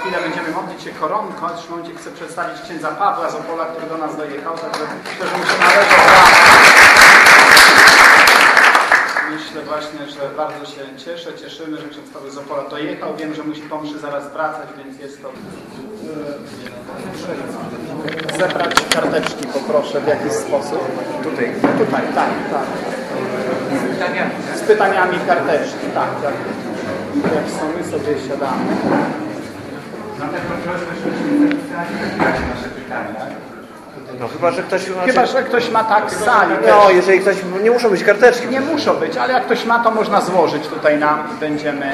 chwilę będziemy modlić się koronką. W tym momencie chcę przedstawić księdza Pawła z Opola, który do nas dojechał, także też mu się należy Myślę właśnie, że bardzo się cieszę, cieszymy, że ksiądz Paweł z Opola dojechał. Wiem, że musi po mszy zaraz wracać, więc jest to... Zebrać karteczki poproszę w jakiś sposób. Tutaj. Tutaj, tak, tak. Z pytaniami karteczki, tak. Jak, jak są, my sobie siadamy. Na pewno proszę, żebyśmy zapisali nasze pytania. No chyba, że ktoś... Chyba, że ktoś ma tak z sali. No, jeżeli ktoś... Nie muszą być karteczki. Nie muszą być, ale jak ktoś ma, to można złożyć tutaj nam i będziemy,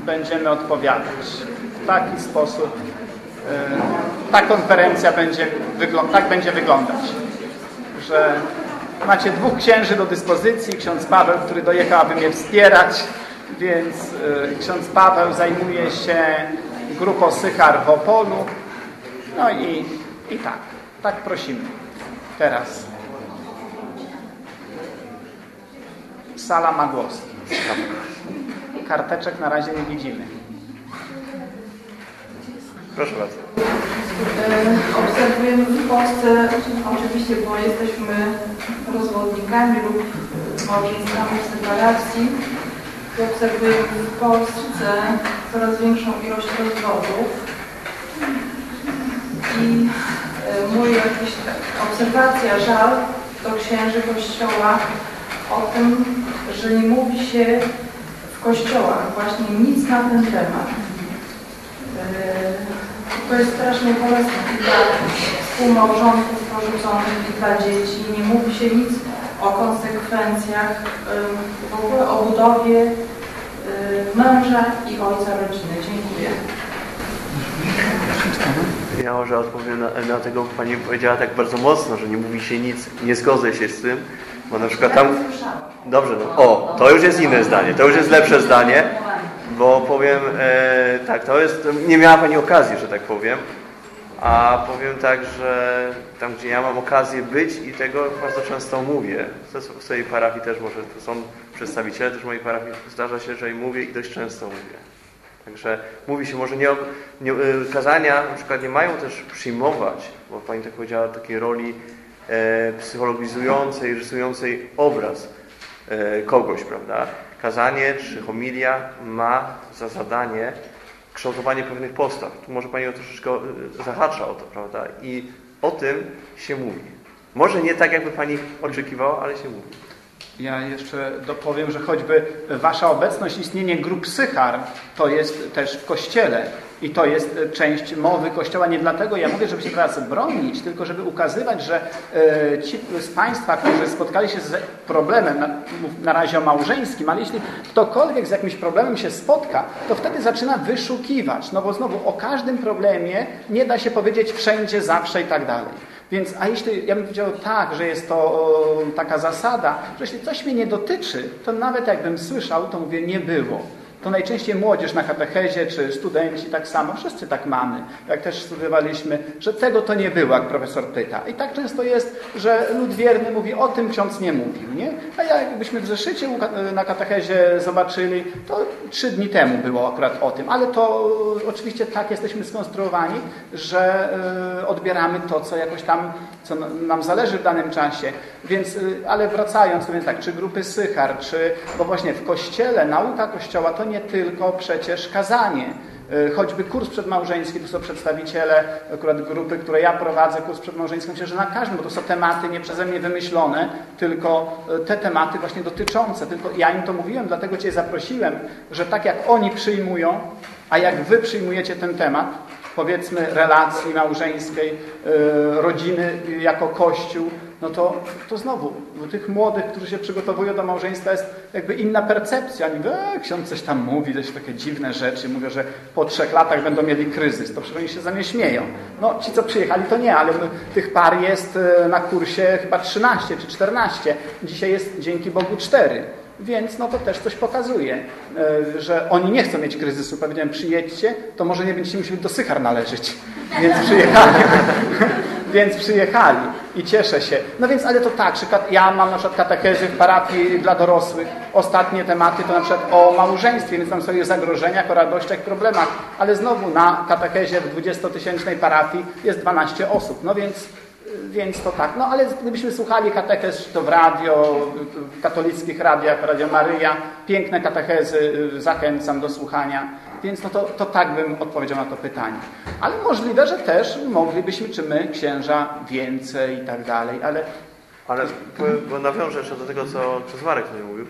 będziemy odpowiadać. W taki sposób y, ta konferencja będzie wyglądać, tak będzie wyglądać, że macie dwóch księży do dyspozycji, ksiądz Paweł, który dojechał, aby mnie wspierać, więc y, ksiądz Paweł zajmuje się grupą Sychar w Opolu, no i, i tak, tak prosimy. Teraz. Sala ma głos. Karteczek na razie nie widzimy. Proszę bardzo. E, Obserwujemy w Polsce, oczywiście, bo jesteśmy rozwodnikami lub małżeństwami w separacji, to obserwujemy w Polsce coraz większą ilość rozwodów. I e, mój jakiś obserwacja, żal do księży Kościoła o tym, że nie mówi się w kościołach właśnie nic na ten temat. E, To jest strasznie bolesne i dla współmałżonków porzuconych i dla dzieci. Nie mówi się nic o konsekwencjach, w ogóle o budowie męża i ojca rodziny. Dziękuję. Ja może odpowiem na, na tego, Pani powiedziała tak bardzo mocno, że nie mówi się nic, nie zgodzę się z tym, bo na przykład tam... Dobrze, no, o, to już jest inne zdanie, to już jest lepsze zdanie, bo powiem e, tak, to jest, nie miała Pani okazji, że tak powiem, a powiem tak, że tam, gdzie ja mam okazję być i tego bardzo często mówię, w swojej parafii też może, tu są przedstawiciele też mojej parafii, zdarza się, że i mówię i dość często mówię. Także mówi się, może nie, nie, y, kazania na przykład nie mają też przyjmować, bo Pani tak powiedziała, takiej roli e, psychologizującej, rysującej obraz e, kogoś, prawda? Kazanie czy homilia ma za zadanie kształtowanie pewnych postaw. Tu może Pani o troszeczkę y, zahacza o to, prawda? I o tym się mówi. Może nie tak, jakby Pani oczekiwała, ale się mówi. Ja jeszcze dopowiem, że choćby Wasza obecność, istnienie grup Sychar, to jest też w Kościele. I to jest część mowy Kościoła. Nie dlatego ja mówię, żeby się teraz bronić, tylko żeby ukazywać, że e, ci z Państwa, którzy spotkali się z problemem, na, razie o małżeńskim, ale jeśli ktokolwiek z jakimś problemem się spotka, to wtedy zaczyna wyszukiwać. No bo znowu o każdym problemie nie da się powiedzieć wszędzie, zawsze i tak dalej. Więc, a jeśli, ja bym powiedział tak, że jest to taka zasada, że jeśli coś mnie nie dotyczy, to nawet jakbym słyszał, to mówię, nie było. To najczęściej młodzież na katechezie, czy studenci tak samo, wszyscy tak mamy, jak też studiowaliśmy, że tego to nie było, jak profesor pyta. I tak często jest, że lud wierny mówi, o tym ksiądz nie mówił, nie? A jakbyśmy w zeszycie na katechezie zobaczyli, to trzy dni temu było akurat o tym, ale to oczywiście tak jesteśmy skonstruowani, że y, odbieramy to, co jakoś tam, co nam zależy w danym czasie. Więc, y, ale wracając, to więc tak, czy grupy Sychar, czy, bo właśnie w Kościele, nauka Kościoła to nie tylko przecież kazanie. Y, Choćby kurs przedmałżeński, to są przedstawiciele akurat grupy, które ja prowadzę, kurs przedmałżeński, myślę, że na każdym, bo to są tematy nie przeze mnie wymyślone, tylko y, te tematy właśnie dotyczące. Tylko ja im to mówiłem, dlatego Cię zaprosiłem, że tak jak oni przyjmują, a jak Wy przyjmujecie ten temat, powiedzmy relacji małżeńskiej, y, rodziny jako Kościół, no to, to znowu, u tych młodych, którzy się przygotowują do małżeństwa jest jakby inna percepcja. Mówią, e, ksiądz coś tam mówi, coś takie dziwne rzeczy. Mówią, że po trzech latach będą mieli kryzys. To przecież oni się za mnie śmieją. No ci, co przyjechali, to nie, ale tych par jest e, na kursie chyba 13 czy 14. Dzisiaj jest dzięki Bogu 4. Więc no to też coś pokazuje, e, że oni nie chcą mieć kryzysu. Powiedziałem, przyjedźcie, to może nie będziecie musieli do Sychar należeć. Więc przyjechali. Więc przyjechali i cieszę się. No więc, ale to tak, że ja mam na przykład katechezy w parafii dla dorosłych. Ostatnie tematy to na przykład o małżeństwie, więc tam sobie zagrożeniach, o radościach, problemach. Ale znowu na katechezie w 20-tysięcznej parafii jest 12 osób. No więc więc to tak. No ale gdybyśmy słuchali katechez to w radio, w katolickich radiach, Radio Maryja, piękne katechezy, zachęcam do słuchania. Więc no to, to tak bym odpowiedział na to pytanie. Ale możliwe, że też moglibyśmy, czy my, księża, więcej i tak dalej, ale... Ale bo nawiążę jeszcze do tego, co przez Marek tutaj mówił,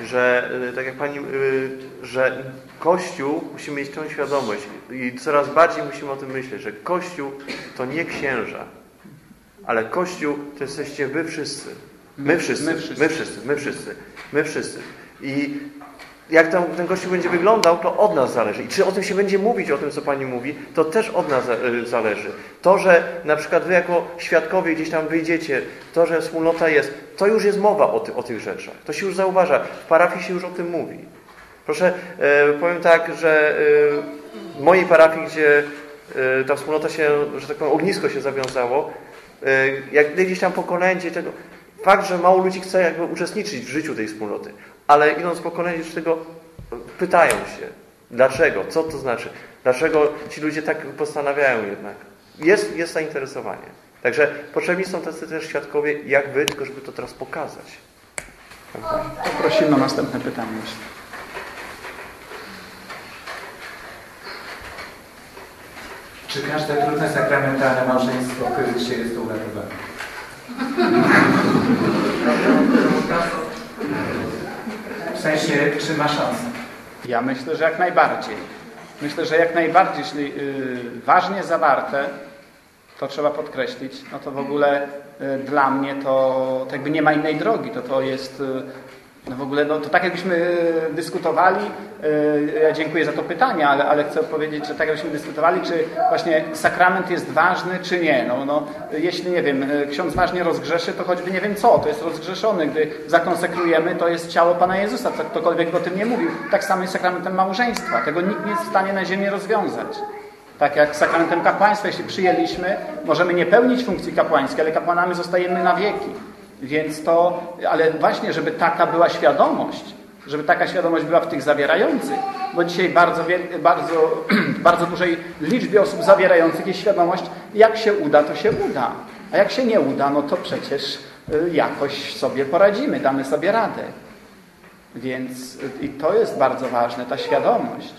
że y, tak jak Pani, y, że Kościół musi mieć tą świadomość i coraz bardziej musimy o tym myśleć, że Kościół to nie księża, ale Kościół to jesteście wy wszyscy. My wszyscy, my wszyscy, my wszyscy, my wszyscy. My wszyscy. I jak tam, ten Kościół będzie wyglądał, to od nas zależy. I czy o tym się będzie mówić, o tym, co Pani mówi, to też od nas y, zależy. To, że na przykład Wy jako świadkowie gdzieś tam wyjdziecie, to, że wspólnota jest, to już jest mowa o, ty, o tych rzeczach. To się już zauważa. W parafii się już o tym mówi. Proszę, e, powiem tak, że e, w mojej parafii, gdzie e, ta wspólnota się, że tak powiem, ognisko się zawiązało, jak gdzieś tam po kolędzie tego, fakt, że mało ludzi chce jakby uczestniczyć w życiu tej wspólnoty, ale idąc po kolędzie tego pytają się, dlaczego, co to znaczy, dlaczego ci ludzie tak postanawiają jednak. Jest, jest zainteresowanie. Także potrzebni są tacy też świadkowie, jak wy, tylko żeby to teraz pokazać. Poprosimy o następne pytanie. Czy każde trudne sakramentalne małżeństwo kryzysie jest uratowane? Sensie, czy ma szansę? Ja myślę, że jak najbardziej. Myślę, że jak najbardziej, jeśli yy, ważnie zawarte, to trzeba podkreślić, no to w ogóle yy, dla mnie to, to jakby nie ma innej drogi. To to jest yy, no w ogóle, no to tak jakbyśmy e, dyskutowali, e, ja dziękuję za to pytanie, ale, ale chcę powiedzieć, że tak jakbyśmy dyskutowali, czy właśnie sakrament jest ważny, czy nie. No, no, jeśli, nie wiem, e, ksiądz ważnie rozgrzeszy, to choćby nie wiem co, to jest rozgrzeszony. Gdy zakonsekrujemy, to jest ciało Pana Jezusa, co ktokolwiek o tym nie mówił. Tak samo jest sakramentem małżeństwa. Tego nikt nie jest w stanie na ziemi rozwiązać. Tak jak sakramentem kapłaństwa, jeśli przyjęliśmy, możemy nie pełnić funkcji kapłańskiej, ale kapłanami zostajemy na wieki. Więc to, ale właśnie, żeby taka była świadomość, żeby taka świadomość była w tych zawierających, bo dzisiaj bardzo, bardzo, bardzo dużej liczbie osób zawierających jest świadomość, jak się uda, to się uda. A jak się nie uda, no to przecież y, jakoś sobie poradzimy, damy sobie radę. Więc i to jest bardzo ważne, ta świadomość.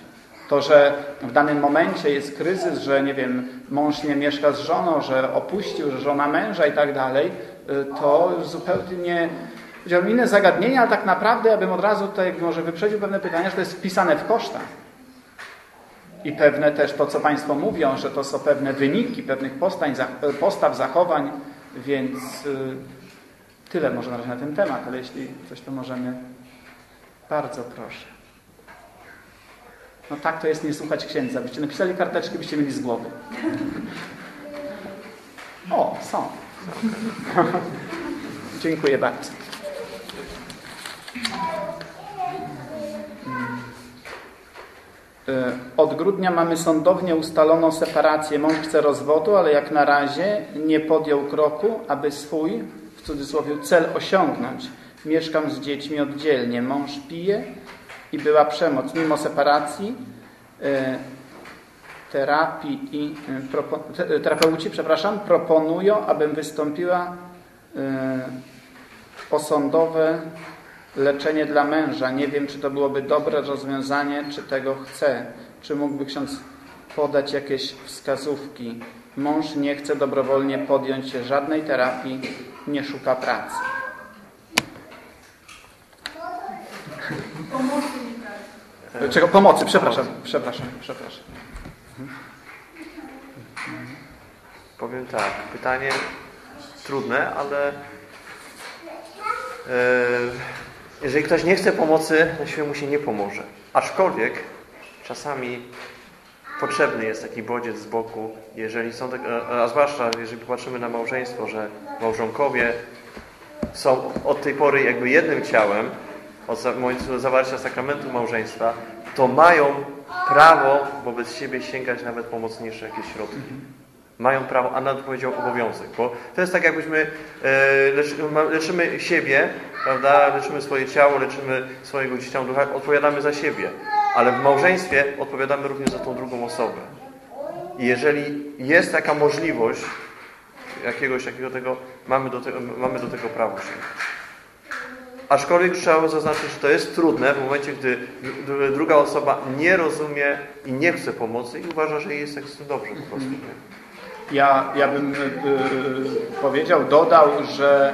To, że w danym momencie jest kryzys, że nie wiem, mąż nie mieszka z żoną, że opuścił, że żona męża i tak dalej, Y, to już zupełnie powiedziałbym inne zagadnienie, ale tak naprawdę ja bym od razu tutaj może wyprzedził pewne pytania, że to jest wpisane w koszta. I pewne też to, co Państwo mówią, że to są pewne wyniki pewnych postań, postaw, zachowań, więc y, tyle może na razie na ten temat, ale jeśli coś to możemy, bardzo proszę. No tak to jest nie słuchać księdza. Byście napisali karteczki, byście mieli z głowy. O, są. Dziękuję bardzo. E, od grudnia mamy sądownie ustaloną separację. Mąż chce rozwodu, ale jak na razie nie podjął kroku, aby swój, w cudzysłowie, cel osiągnąć. Mieszkam z dziećmi oddzielnie. Mąż pije i była przemoc. Mimo separacji e, terapii i e, terapeuci, przepraszam, proponują, abym wystąpiła e, osądowe leczenie dla męża. Nie wiem, czy to byłoby dobre rozwiązanie, czy tego chce. Czy mógłby ksiądz podać jakieś wskazówki? Mąż nie chce dobrowolnie podjąć się żadnej terapii, nie szuka pracy. Pomocy. Czego? Pomocy, przepraszam, przepraszam, przepraszam. Powiem tak, pytanie trudne, ale e, jeżeli ktoś nie chce pomocy, na siłę mu się nie pomoże. Aczkolwiek czasami potrzebny jest taki bodziec z boku, jeżeli są tak, a zwłaszcza jeżeli popatrzymy na małżeństwo, że małżonkowie są od tej pory jakby jednym ciałem, od zawarcia sakramentu małżeństwa, to mają prawo wobec siebie sięgać nawet po mocniejsze jakieś środki. Mają prawo, a nawet powiedział obowiązek, bo to jest tak jakbyśmy e, leczy, leczymy siebie, prawda, leczymy swoje ciało, leczymy swojego dziecię ducha, odpowiadamy za siebie, ale w małżeństwie odpowiadamy również za tą drugą osobę. I jeżeli jest taka możliwość jakiegoś takiego tego, mamy do tego, mamy do tego prawo sięgać. Aczkolwiek trzeba zaznaczyć, że to jest trudne w momencie, gdy druga osoba nie rozumie i nie chce pomocy i uważa, że jest tak dobrze po prostu. Ja, ja bym y, powiedział, dodał, że,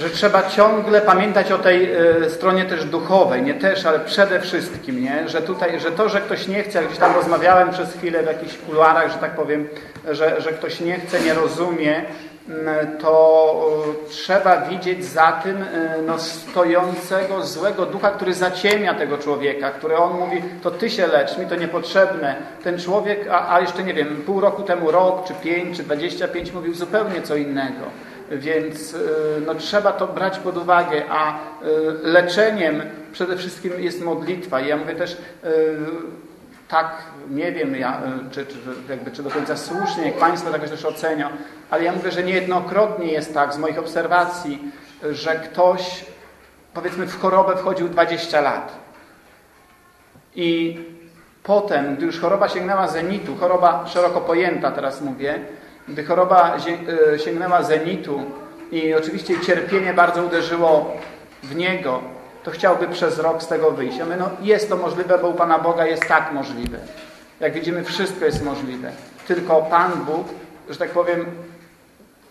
że trzeba ciągle pamiętać o tej y, stronie też duchowej, nie też, ale przede wszystkim, nie? Że, tutaj, że to, że ktoś nie chce, gdzieś tam rozmawiałem przez chwilę w jakichś kuluarach, że tak powiem, że, że ktoś nie chce, nie rozumie, to trzeba widzieć za tym no, stojącego złego ducha, który zaciemnia tego człowieka, który on mówi, to ty się lecz, mi to niepotrzebne. Ten człowiek, a, a jeszcze nie wiem, pół roku temu, rok, czy pięć, czy dwadzieścia pięć mówił zupełnie co innego. Więc no, trzeba to brać pod uwagę, a leczeniem przede wszystkim jest modlitwa. I ja mówię też tak, nie wiem, ja, czy, czy, jakby, czy do końca słusznie, jak Państwo jakoś też ocenią, ale ja mówię, że niejednokrotnie jest tak z moich obserwacji, że ktoś, powiedzmy, w chorobę wchodził 20 lat. I potem, gdy już choroba sięgnęła zenitu, choroba szeroko pojęta teraz mówię, gdy choroba e, sięgnęła zenitu i oczywiście cierpienie bardzo uderzyło w niego, to chciałby przez rok z tego wyjść. Ja mówię, no jest to możliwe, bo u Pana Boga jest tak możliwe. Jak widzimy, wszystko jest możliwe. Tylko Pan Bóg, że tak powiem,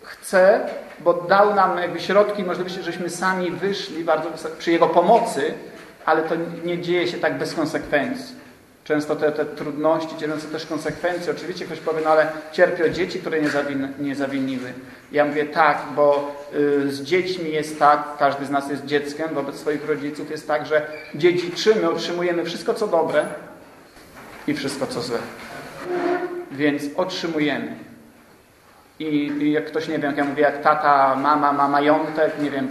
chce, bo dał nam jakby środki, możliwości, żeśmy sami wyszli bardzo przy Jego pomocy, ale to nie dzieje się tak bez konsekwencji. Często te, te trudności dzielące też konsekwencje. Oczywiście ktoś powie, no ale cierpią dzieci, które nie, zawin, nie zawiniły. Ja mówię tak, bo y, z dziećmi jest tak, każdy z nas jest dzieckiem wobec swoich rodziców, jest tak, że dziedziczymy, otrzymujemy wszystko co dobre i wszystko co złe. Więc otrzymujemy. I, I, jak ktoś, nie wiem, jak ja mówię, jak tata, mama ma majątek, nie wiem,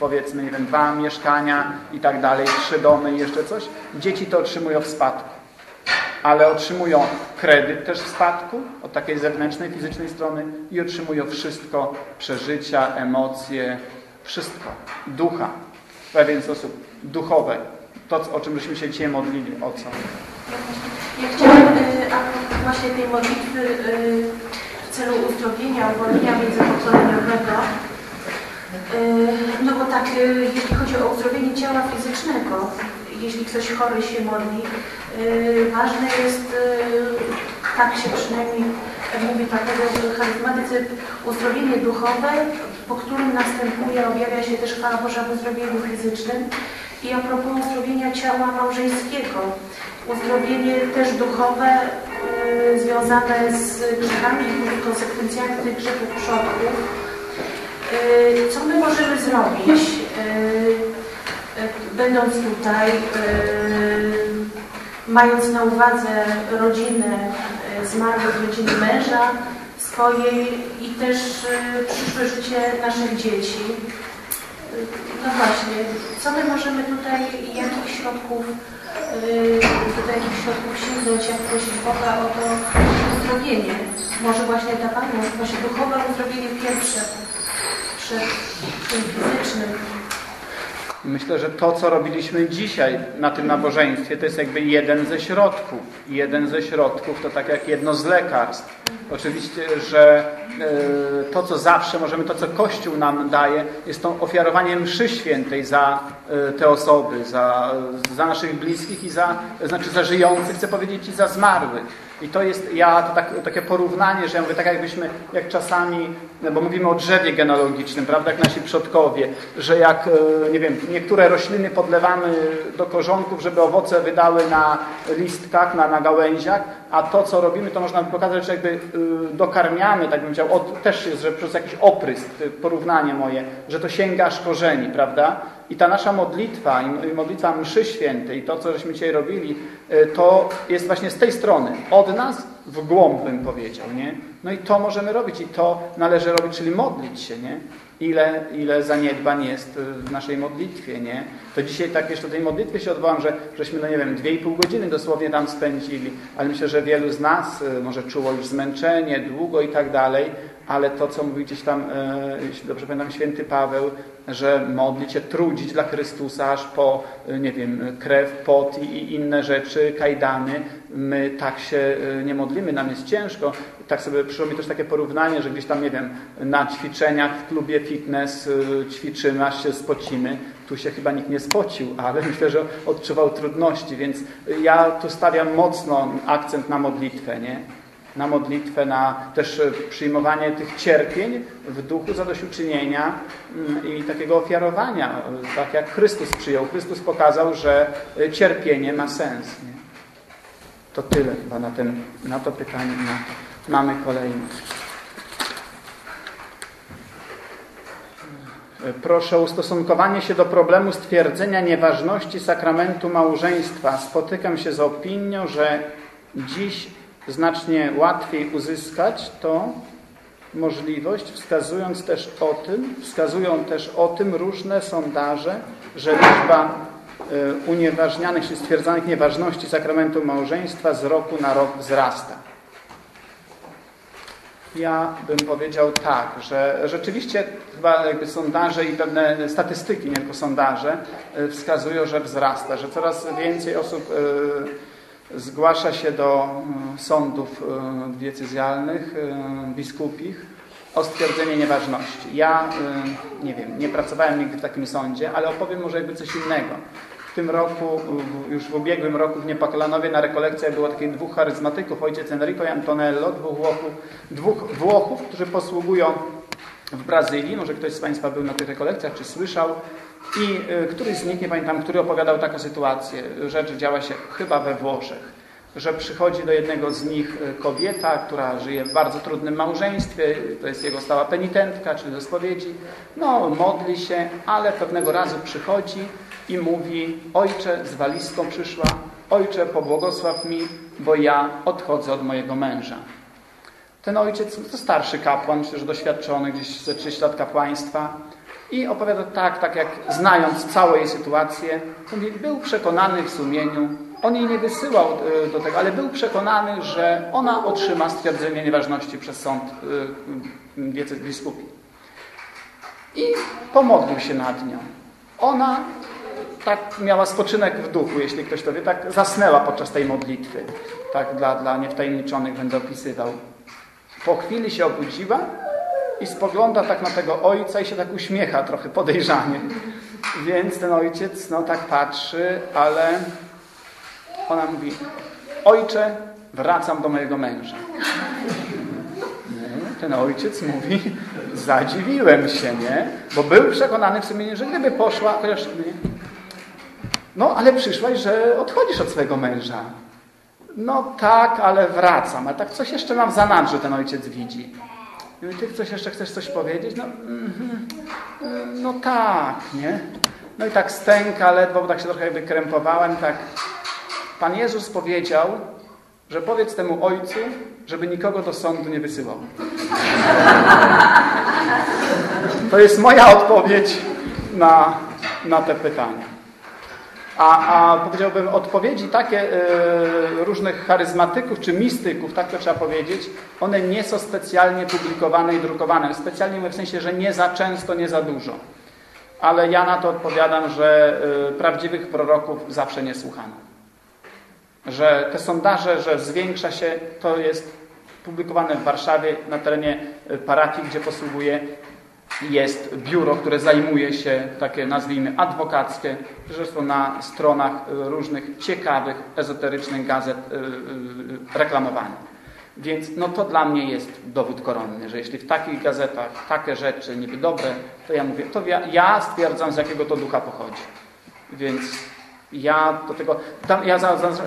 powiedzmy, nie wiem, dwa mieszkania i tak dalej, trzy domy i jeszcze coś, dzieci to otrzymują w spadku. Ale otrzymują kredyt też w spadku, od takiej zewnętrznej, fizycznej strony i otrzymują wszystko, przeżycia, emocje, wszystko. Ducha, w pewien sposób duchowe. To, o czym żeśmy się dzisiaj modlili, o co? Ja chciałam y, a właśnie tej modlitwy y, w celu uzdrowienia, uwolnienia międzypokoleniowego no bo tak, jeśli chodzi o uzdrowienie ciała fizycznego, jeśli ktoś chory się modli, ważne jest, tak się przynajmniej mówi dlatego w charyzmatyce, uzdrowienie duchowe, po którym następuje, objawia się też chwała Boża w uzdrowieniu fizycznym. I a propos uzdrowienia ciała małżeńskiego, uzdrowienie też duchowe związane z grzechami i konsekwencjami tych grzechów przodków, Y, co my możemy zrobić, y, y, będąc tutaj, mając na uwadze rodzinę zmarłych, rodziny męża swojej i też przyszłe życie naszych dzieci. No właśnie, co my możemy tutaj, jakich środków, do jakich środków sięgnąć, jak prosić Boga o to uzdrowienie? Może właśnie ta Pani, właśnie duchowe uzdrowienie pierwsze, przed tym fizycznym. Myślę, że to, co robiliśmy dzisiaj na tym nabożeństwie, to jest jakby jeden ze środków. Jeden ze środków to tak jak jedno z lekarstw. Oczywiście, że e, to, co zawsze możemy, to, co Kościół nam daje, jest to ofiarowanie mszy świętej za e, te osoby, za, za naszych bliskich i za, znaczy za żyjących, chcę powiedzieć, i za zmarłych. I to jest, ja to tak, takie porównanie, że ja mówię, tak jakbyśmy, jak czasami, bo mówimy o drzewie genealogicznym, prawda, jak nasi przodkowie, że jak, e, nie wiem, niektóre rośliny podlewamy do korzonków, żeby owoce wydały na listkach, na, na gałęziach, a to, co robimy, to można pokazać, że jakby y, dokarmiamy, tak bym powiedział, też jest, że przez jakiś oprysk, porównanie moje, że to sięga aż korzeni, prawda? I ta nasza modlitwa, i modlitwa mszy świętej, to co żeśmy dzisiaj robili, y, to jest właśnie z tej strony. Od nas w głąb bym powiedział, nie? No i to możemy robić i to należy robić, czyli modlić się, nie? Ile, ile zaniedbań jest w naszej modlitwie, nie? To dzisiaj tak jeszcze do tej modlitwy się odwołam, że żeśmy, no nie wiem, dwie i pół godziny dosłownie tam spędzili, ale myślę, że wielu z nas y, może czuło już zmęczenie, długo i tak dalej, ale to, co mówi gdzieś tam, e, jeśli dobrze pamiętam, święty Paweł, że modlić się, trudzić dla Chrystusa, aż po, e, nie wiem, krew, pot i inne rzeczy, kajdany. My tak się e, nie modlimy, nam jest ciężko. Tak sobie przyszło mi też takie porównanie, że gdzieś tam, nie wiem, na ćwiczeniach w klubie fitness ćwiczymy, aż się spocimy. Tu się chyba nikt nie spocił, ale myślę, że odczuwał trudności, więc ja tu stawiam mocno akcent na modlitwę, nie? Na modlitwę, na też e, przyjmowanie tych cierpień w duchu zadośćuczynienia mm, i takiego ofiarowania, e, tak jak Chrystus przyjął. Chrystus pokazał, że e, cierpienie ma sens. Nie? To tyle chyba na, ten, na to pytanie. Na. Mamy kolejne. Proszę o ustosunkowanie się do problemu stwierdzenia nieważności sakramentu małżeństwa. Spotykam się z opinią, że dziś znacznie łatwiej uzyskać to możliwość, wskazując też o tym, wskazują też o tym różne sondaże, że liczba e, unieważnianych czy stwierdzanych nieważności sakramentu małżeństwa z roku na rok wzrasta. Ja bym powiedział tak, że rzeczywiście chyba jakby sondaże i pewne statystyki, nie tylko sondaże, e, wskazują, że wzrasta, że coraz więcej osób e, zgłasza się do mm, sądów y, diecezjalnych, y, biskupich o stwierdzenie nieważności. Ja, nie wiem, nie pracowałem nigdy w takim sądzie, ale opowiem może jakby coś innego. W tym roku, już w ubiegłym roku w Niepokalanowie na rekolekcjach było takich dwóch charyzmatyków, ojciec Enrico i Antonello, dwóch Włochów, dwóch Włochów, którzy posługują w Brazylii. Może ktoś z Państwa był na tych rekolekcjach, czy słyszał. I y, któryś z nich, nie pamiętam, który opowiadał taką sytuację. Rzecz działa się chyba we Włoszech że przychodzi do jednego z nich y, kobieta, która żyje w bardzo trudnym małżeństwie, to jest jego stała penitentka, czyli do spowiedzi. No, modli się, ale pewnego razu przychodzi i mówi, ojcze, z walizką przyszła, ojcze, pobłogosław mi, bo ja odchodzę od mojego męża. Ten ojciec to starszy kapłan, myślę, że doświadczony, gdzieś ze 30 lat kapłaństwa, i opowiada tak, tak jak znając całą jej sytuację, mówi, był przekonany w sumieniu, on jej nie wysyłał e, do tego, ale był przekonany, że ona otrzyma stwierdzenie nieważności przez sąd diecez e, biskupi. I pomodlił się nad nią. Ona tak miała spoczynek w duchu, jeśli ktoś to wie, tak zasnęła podczas tej modlitwy. Tak dla, dla niewtajemniczonych będę opisywał. Po chwili się obudziła i spogląda tak na tego ojca i się tak uśmiecha trochę podejrzanie. Więc ten ojciec no tak patrzy, ale ona mówi ojcze, wracam do mojego męża. Ten ojciec mówi, zadziwiłem się, nie? Bo był przekonany w sumie, że gdyby poszła, chociaż nie, no ale przyszłaś, że odchodzisz od swojego męża. No tak, ale wracam. A tak coś jeszcze mam za że ten ojciec widzi. I ty coś jeszcze chcesz coś powiedzieć? No, mm, no tak, nie? No i tak stęka ledwo, bo tak się trochę wykrępowałem, tak. Pan Jezus powiedział, że powiedz temu ojcu, żeby nikogo do sądu nie wysyłał. To jest moja odpowiedź na, na te pytania. A, a powiedziałbym, odpowiedzi takie y, różnych charyzmatyków czy mistyków, tak to trzeba powiedzieć, one nie są specjalnie publikowane i drukowane. Specjalnie w sensie, że nie za często, nie za dużo. Ale ja na to odpowiadam, że y, prawdziwych proroków zawsze nie słuchano. Że te sondaże, że zwiększa się, to jest publikowane w Warszawie na terenie y, parafii, gdzie posługuje jest biuro, które zajmuje się, takie nazwijmy adwokackie, zresztą na stronach y, różnych ciekawych, ezoterycznych gazet y, y, reklamowanych. Więc no to dla mnie jest dowód koronny, że jeśli w takich gazetach takie rzeczy niby dobre, to ja mówię, to ja, ja stwierdzam z jakiego to ducha pochodzi. Więc ja do tego, tam ja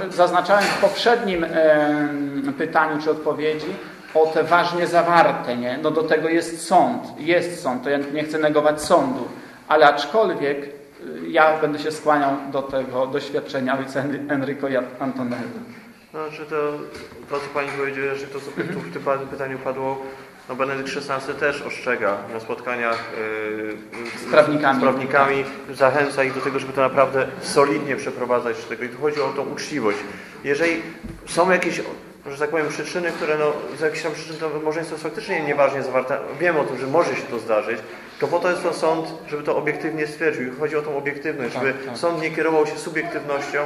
zaznaczałem w poprzednim e, pytaniu czy odpowiedzi, o te ważnie zawarte, nie? No do tego jest sąd, jest sąd, to ja nie chcę negować sądu, ale aczkolwiek ja będę się skłaniał do tego doświadczenia ojca Enrico Antonello. Znaczy to, to co Pani powiedziała, że to co tu w tym pytaniu padło, no Benedykt XVI też ostrzega na spotkaniach yy, z prawnikami. z prawnikami, zachęca ich do tego, żeby to naprawdę solidnie przeprowadzać tego. I tu chodzi o tą uczciwość. Jeżeli są jakieś, że tak powiem, przyczyny, które no, z jakichś tam przyczyn to małżeństwo jest faktycznie nieważnie zawarte, wiem o tym, że może się to zdarzyć, to po to jest to sąd, żeby to obiektywnie stwierdził. Chodzi o tą obiektywność, żeby Tak, tak. sąd nie kierował się subiektywnością,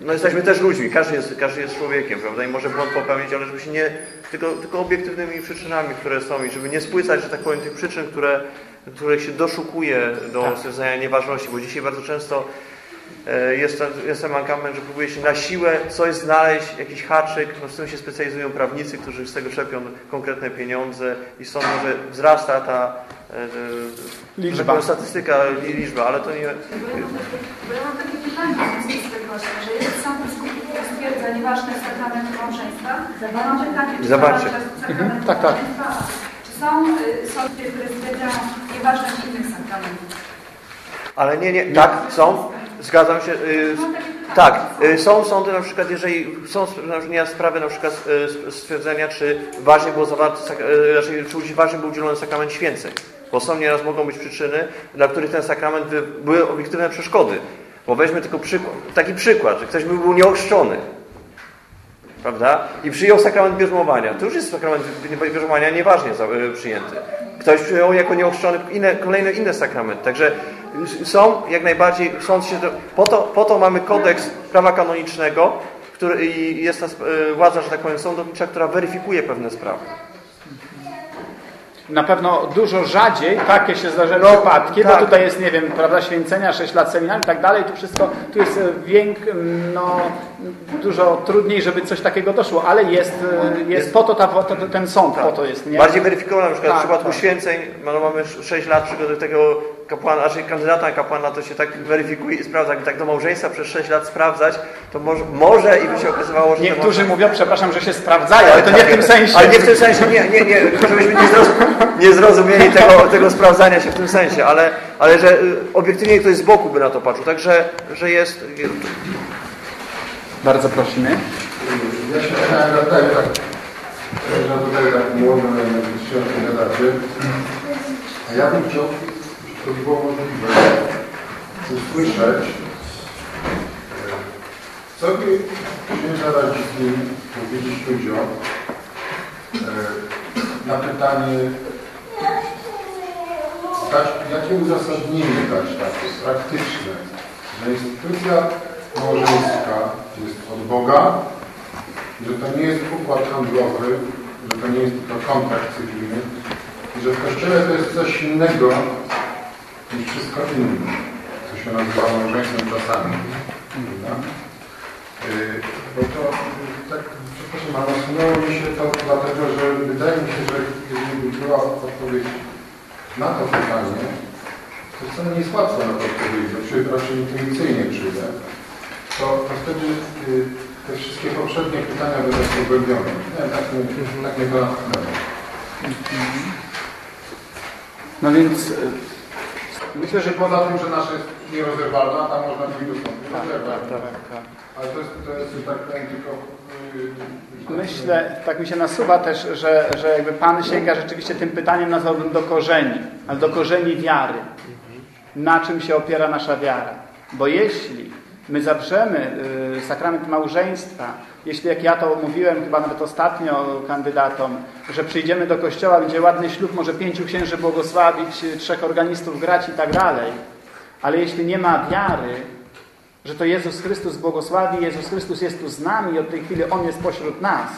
no jesteśmy też ludźmi, każdy jest, każdy jest człowiekiem, prawda? I może błąd popełnić, ale żeby się nie, tylko, tylko obiektywnymi przyczynami, które są i żeby nie spłycać, że tak powiem, tych przyczyn, które, których się doszukuje do Tak. stwierdzenia nieważności, bo dzisiaj bardzo często jest ten, jest ten mankament, że próbuje się na siłę coś znaleźć, jakiś haczyk, no w tym się specjalizują prawnicy, którzy z tego czerpią konkretne pieniądze i stąd może wzrasta ta e, e, Liczba. powiem, statystyka, li- liczba, ale to nie, Bo ja mam, bo ja mam takie pytanie w związku z tego właśnie, że jest który stwierdza nieważność sakramentu małżeństwa. Ja mam pytanie, czy Zobaczcie. zawartość sakramentu Tak, tak. małżeństwa, czy są y, sądy, które stwierdzają nieważność innych sakramentów? Ale nie, nie, tak, są, zgadzam się. y, tak, y, są sądy na przykład, jeżeli są sprawy na przykład y, stwierdzenia, czy ważnie było zawarte, raczej, czy ważnie był udzielony sakrament święceń. Bo są nieraz mogą być przyczyny, dla których ten sakrament były obiektywne przeszkody. Bo weźmy tylko przykład, taki przykład, że ktoś by był nieochrzczony. Prawda? I przyjął sakrament bierzmowania. To już jest sakrament bierzmowania nieważnie przyjęty. Ktoś przyjął jako nieochrzczony inne, kolejne inne sakramenty. Także są jak najbardziej, sąd się, po to, po to mamy kodeks prawa kanonicznego, który, i jest y, władza, że tak powiem, sądownicza, która weryfikuje pewne sprawy. Na pewno dużo rzadziej takie się zdarzają No, przypadki, tak. bo tutaj jest, nie wiem, prawda, święcenia, 6 lat seminarium i tak dalej, tu wszystko, tu jest e, wiek, no, dużo trudniej, żeby coś takiego doszło, ale jest, e, jest po to ta, ten sąd, po to jest, nie? Bardziej weryfikowane, na przykład Tak, w przypadku tak. święceń, no, mamy 6 lat przygody tego kapłana, znaczy kandydata na kapłana, to się tak weryfikuje i sprawdza. Jakby tak do małżeństwa przez 6 lat sprawdzać, to może, może i by się okazywało, że... Niektórzy małżeństwa- mówią, przepraszam, że się sprawdzają, ale to nie w tym sensie. Ale nie w tym sensie, nie, nie, nie, żebyśmy nie, zrozum, nie zrozumieli tego, tego sprawdzania się w tym sensie, ale, ale że y, obiektywnie ktoś z boku by na to patrzył, także, że jest... Bardzo prosimy. Ja się dlatego, tak, że tutaj tak młody się gadacie. A ja bym chciał, to by było możliwe, usłyszeć, e, co by księża radzili powiedzieć ludziom e, na pytanie, dać, jakie uzasadnienie dać takie praktyczne, że instytucja małżeńska jest od Boga, że to nie jest układ handlowy, że to nie jest tylko kontrakt cywilny że w Kościele to jest coś innego niż wszystko inne, co się nazywa małżeństwem czasami. Yy, Bo to, yy, tak, przepraszam, ale nasunęło mi się to dlatego, że wydaje mi się, że jeżeli by była odpowiedź na to pytanie, to wcale nie jest łatwo na to odpowiedzieć, raczej intuicyjnie przyjdę, to, to wtedy y, te wszystkie poprzednie pytania będą pogłębione. Nie, tak tak mnie to natchnęło. No więc e, myślę, że Poza tym, że nasza jest nierozerwalna, tam można dostępnie tak, rozerwać. tak, tak, tak. Ale to jest, to jest tak powiem, tylko... y, Myślę, tak mi się nasuwa też, że, że jakby Pan sięga rzeczywiście tym pytaniem nazwałbym do korzeni, ale do korzeni wiary. Na czym się opiera nasza wiara? Bo jeśli my zawrzemy y, sakrament małżeństwa, jeśli jak ja to mówiłem chyba nawet ostatnio kandydatom, że przyjdziemy do kościoła, będzie ładny ślub, może pięciu księży błogosławić, y, trzech organistów grać i tak dalej, ale jeśli nie ma wiary, że to Jezus Chrystus błogosławi, Jezus Chrystus jest tu z nami i od tej chwili On jest pośród nas,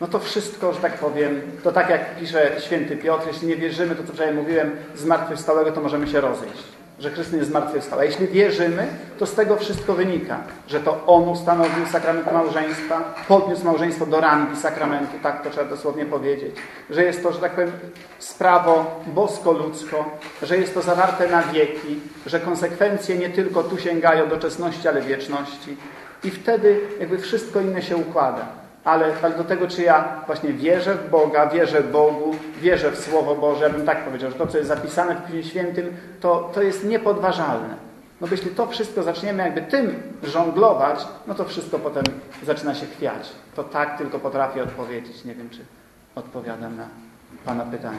no to wszystko, że tak powiem, to tak jak pisze święty Piotr, jeśli nie wierzymy, to co wczoraj mówiłem, zmartwychwstałego, to możemy się rozejść. Że Chrystus jest zmartwychwstały. A jeśli wierzymy, to z tego wszystko wynika, że to On ustanowił sakrament małżeństwa, podniósł małżeństwo do rangi sakramentu, tak to trzeba dosłownie powiedzieć. Że jest to, że tak powiem, sprawo bosko-ludzko, że jest to zawarte na wieki, że konsekwencje nie tylko tu sięgają do czesności, ale wieczności. I wtedy jakby wszystko inne się układa. Ale tak do tego, czy ja właśnie wierzę w Boga, wierzę Bogu, wierzę w Słowo Boże, ja bym tak powiedział, że to, co jest zapisane w Piśmie Świętym, to, to jest niepodważalne. No bo jeśli to wszystko zaczniemy jakby tym żonglować, no to wszystko potem zaczyna się chwiać. To tak tylko potrafię odpowiedzieć. Nie wiem, czy odpowiadam na Pana pytanie.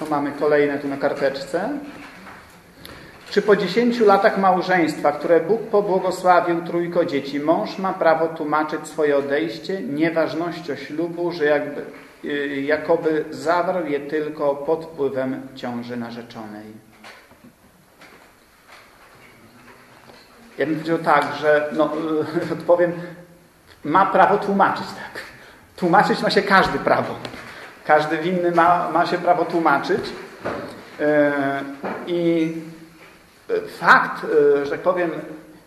To mamy kolejne tu na karteczce. Czy po 10 latach małżeństwa, które Bóg pobłogosławił trójko dzieci, mąż ma prawo tłumaczyć swoje odejście nieważnością ślubu, że jakby, y, jakoby zawarł je tylko pod wpływem ciąży narzeczonej? Ja bym powiedział tak, że no, odpowiem, ma prawo tłumaczyć, tak. Tłumaczyć ma się każdy prawo. Każdy winny ma, ma się prawo tłumaczyć. Yy, I fakt, yy, że tak powiem,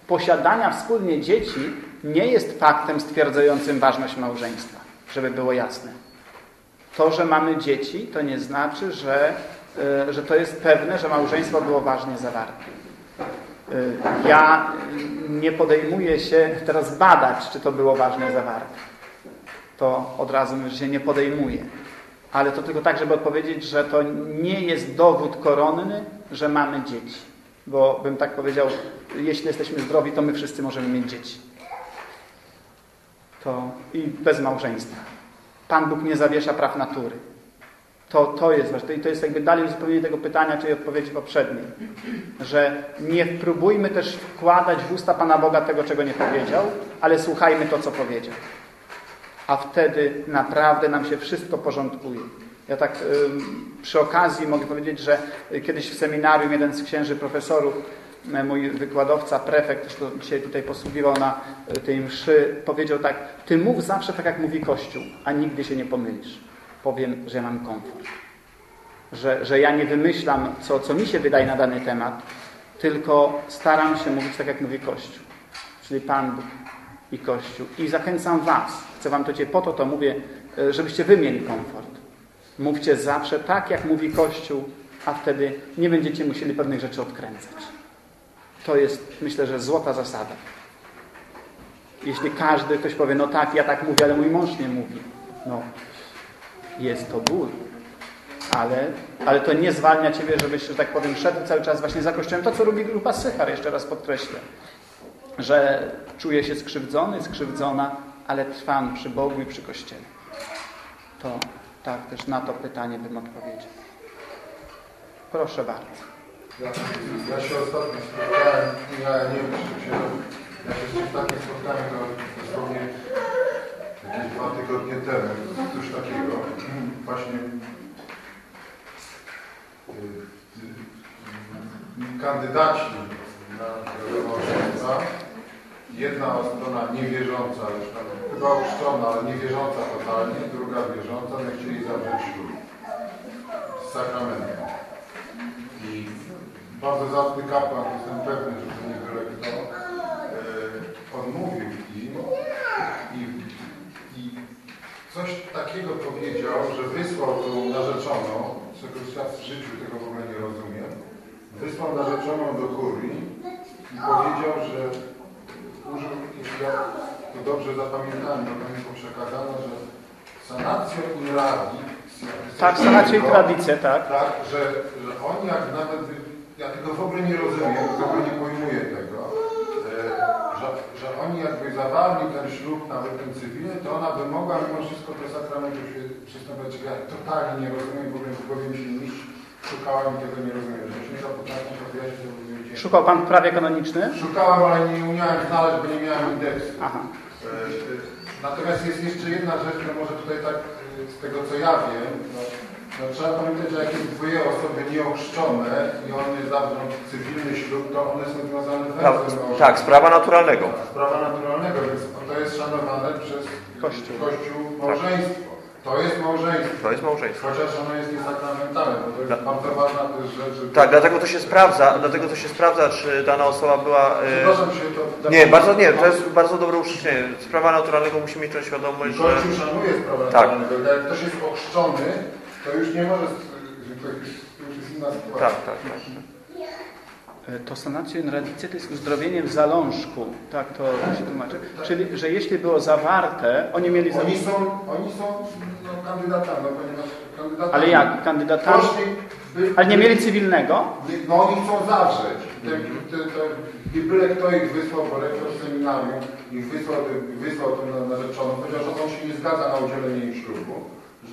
posiadania wspólnie dzieci nie jest faktem stwierdzającym ważność małżeństwa, żeby było jasne. To, że mamy dzieci, to nie znaczy, że, yy, że to jest pewne, że małżeństwo było ważnie zawarte. Ja nie podejmuję się teraz badać, czy to było ważne zawarte. To od razu się nie podejmuję. Ale to tylko tak, żeby odpowiedzieć, że to nie jest dowód koronny, że mamy dzieci. Bo bym tak powiedział, jeśli jesteśmy zdrowi, to my wszyscy możemy mieć dzieci. To i bez małżeństwa. Pan Bóg nie zawiesza praw natury. To, to jest ważne. I to jest jakby dalej uzupełnienie tego pytania, czyli odpowiedzi poprzedniej. Że nie próbujmy też wkładać w usta Pana Boga tego, czego nie powiedział, ale słuchajmy to, co powiedział. A wtedy naprawdę nam się wszystko porządkuje. Ja tak przy okazji mogę powiedzieć, że kiedyś w seminarium jeden z księży profesorów, mój wykładowca, prefekt, zresztą dzisiaj tutaj posługiwał na tej mszy, powiedział tak, ty mów zawsze tak, jak mówi Kościół, a nigdy się nie pomylisz powiem, że ja mam komfort. Że, że ja nie wymyślam, co, co mi się wydaje na dany temat, tylko staram się mówić tak, jak mówi Kościół. Czyli Pan Bóg i Kościół. I zachęcam Was, chcę Wam to po to to mówię, e, żebyście Wy mieli komfort. Mówcie zawsze tak, jak mówi Kościół, a wtedy nie będziecie musieli pewnych rzeczy odkręcać. To jest, myślę, że złota zasada. Jeśli każdy ktoś powie, no tak, ja tak mówię, ale mój mąż nie mówi. No, jest to ból. Ale, ale to nie zwalnia Ciebie, żebyś, że tak powiem, szedł cały czas właśnie za Kościołem. To, co robi grupa Sychar, jeszcze raz podkreślę. Że czuje się skrzywdzony, skrzywdzona, ale trwam przy Bogu i przy Kościele. To tak też na to pytanie bym odpowiedział. Proszę bardzo. Ja, ja się ostatnio spotkałem, ja nie wiem, czy się, ja się ostatnio spotkałem to dosłownie jakieś dwa tygodnie temu, coś takiego, właśnie y, y, kandydaci na małżeństwa, jedna strona niewierząca, już tam, chyba uczczona, ale niewierząca totalnie, druga wierząca, nie chcieli zawrzeć ślub z sakramentem. I bardzo zacny kapłan, jestem pewny, że to nie byle kto, yy, odmówił im i coś takiego powiedział, że wysłał tą narzeczoną, czego świat w życiu tego w ogóle nie rozumiem, wysłał narzeczoną do kurii i powiedział, że jeśli ja to dobrze zapamiętałem, bo to mi było przekazano, że sanacją in radi tak, sanacją i tradycję, tak. Tak, że, że oni jak nawet, ja tego w ogóle nie rozumiem, w ogóle nie pojmuję tego, że, że oni jakby zawarli ten ślub nawet ten cywilny, to ona by mogła mimo wszystko do sakramentu przystąpić. Ja totalnie nie rozumiem, w ogóle w głowie mi się niż szukałem i tego nie rozumiem. Że się zapytałem, to wyjaśnić, rozumiem. Szukał Pan w prawie kanonicznym? Szukałem, ale nie umiałem znaleźć, bo nie miałem indeksu. Aha. E, natomiast jest jeszcze jedna rzecz, no może tutaj tak e, z tego co ja wiem, no, no, trzeba pamiętać, że jak jest dwie osoby nieochrzczone i one zawrą cywilny ślub, to one są związane węzłem. Tak, sprawa naturalnego. Sprawa naturalnego, więc to jest szanowane przez Kościół, Kościół małżeństwo. To jest małżeństwo. To jest małżeństwo. Chociaż ono jest niesakramentalne, bo to jest Da. bardzo ważna też rzecz. Żeby... Tak, dlatego to się sprawdza, dlatego to się sprawdza, czy dana osoba była... e, Przepraszam się to... Nie, bardzo nie, to jest bardzo dobre uszczenie. Sprawa naturalnego musi mieć tę świadomość, że... Kościół szanuje sprawę Tak. naturalnego. Jak ktoś jest ochrzczony, to już nie może... To już, to już jest inna sytuacja. Tak, tak, tak. E, To radicję to jest uzdrowienie w zalążku. Tak to się tłumaczy. Czyli, że jeśli było zawarte, oni mieli... Oni są, oni są no, kandydatami, no, ponieważ kandydatami. Ale jak? Kandydatami? By- Ale nie mieli cywilnego? No oni chcą zawrzeć. Ten, ten, I byle kto ich wysłał, bo rektor seminarium ich wysłał, wysłał na narzeczoną, powiedział, że on się nie zgadza na udzielenie im ślubu,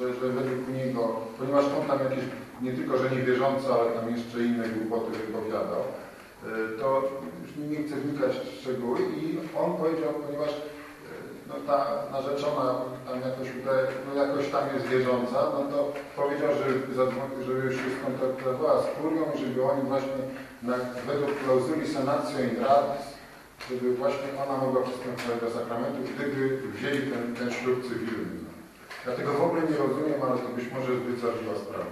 według niego, ponieważ on tam jakieś, nie tylko, że niewierzący, ale tam jeszcze inne głupoty wypowiadał, y, to już nie chcę wnikać w szczegóły i on powiedział, ponieważ y, no, ta narzeczona tam jakoś, no, jakoś tam jest wierząca, no to powiedział, że zadzwonił, żeby już się skontaktowała z kurią, żeby oni właśnie na, według klauzuli sanacją i rad, żeby właśnie ona mogła przystępować do sakramentu, gdyby wzięli ten, ten ślub cywilny. Ja tego w ogóle nie rozumiem, ale to być może zbyt zażyła sprawa.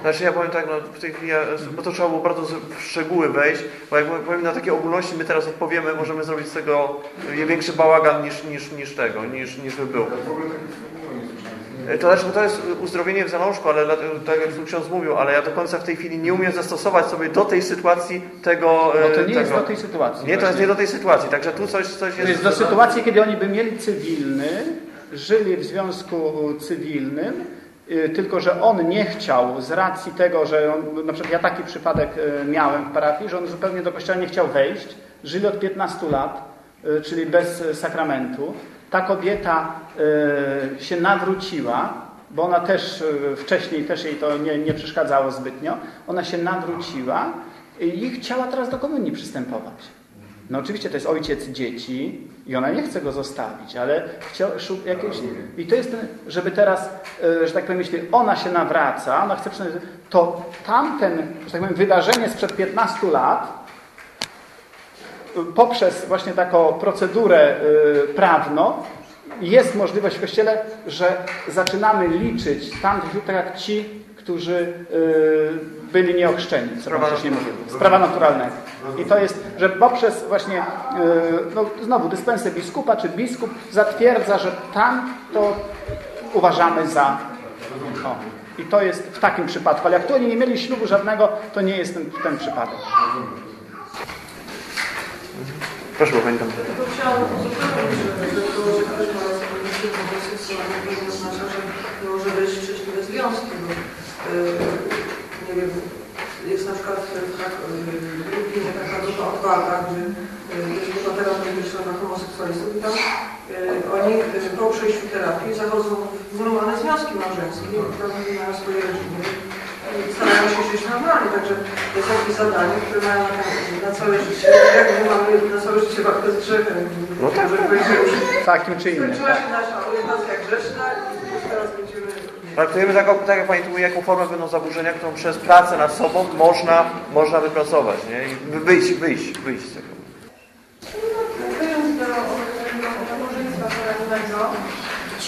Znaczy ja powiem tak, no w tej chwili, ja, bo to trzeba było bardzo w szczegóły wejść, bo jak powiem na takie ogólności, my teraz odpowiemy, możemy zrobić z tego większy bałagan niż, niż, niż tego, niż, niż by był. E, To znaczy, bo to jest uzdrowienie w zalążku, ale tak jak ksiądz mówił, ale ja do końca w tej chwili nie umiem zastosować sobie do tej sytuacji tego... No to nie tego. jest do tej sytuacji. Nie, to jest właśnie. nie do tej sytuacji, także tu coś, coś To jest... jest do sytuacji, kiedy oni by mieli cywilny, żyli w związku cywilnym, y, tylko że on nie chciał z racji tego, że on, na przykład ja taki przypadek y, miałem w parafii, że on zupełnie do kościoła nie chciał wejść, żyli od 15 lat, czyli bez sakramentu. Ta kobieta się nawróciła, bo ona też wcześniej też jej to nie, nie przeszkadzało zbytnio. Ona się nawróciła i chciała teraz do komunii przystępować. No oczywiście to jest ojciec dzieci i ona nie chce go zostawić, ale chciał jakieś... I to jest ten, żeby teraz, e, że tak powiem, jeśli ona się nawraca, ona chce przynajmniej, to tamten, że tak powiem, wydarzenie sprzed 15 lat y, poprzez właśnie taką procedurę y, prawną jest możliwość w Kościele, że zaczynamy liczyć tam, tak jak ci, którzy byli nieochrzczeni, co Sprawa mówił. Sprawa naturalnego. I to jest, że poprzez właśnie, y, no znowu, dyspensę biskupa, czy biskup zatwierdza, że tam to uważamy za... O. I to jest w takim przypadku. Ale jak tu oni nie mieli ślubu żadnego, to nie jest ten, ten przypadek. Proszę, bo pamiętam. Tylko chciałam uzupełnić, że to, że ktoś ma rację, że homoseksualny to nie oznacza, że nie może wejść w szczęśliwe związki, jest na przykład w tak- Lublinie taka grupa odwaga, gdzie jest dużo terapii medyczna dla homoseksualistów i tam yy, oni yy, po przejściu terapii zachodzą w normalne związki małżeńskie, tam mają swoje rodziny i starają się żyć normalnie, także jest jakieś zadanie, które mają na, na całe życie, jak my mamy na całe życie walkę z grzechem. No tak, tak. Takim czy innym. skończyła Tak. się nasza orientacja grzeszna i już teraz będziemy... Traktujemy taką, tak jak Pani tu mówi, jaką formę będą zaburzenia, którą przez pracę nad sobą można, można wypracować, nie? I wy- wyjść, wyjść, wyjść z tego. Wracając do do nabożeństwa porannego,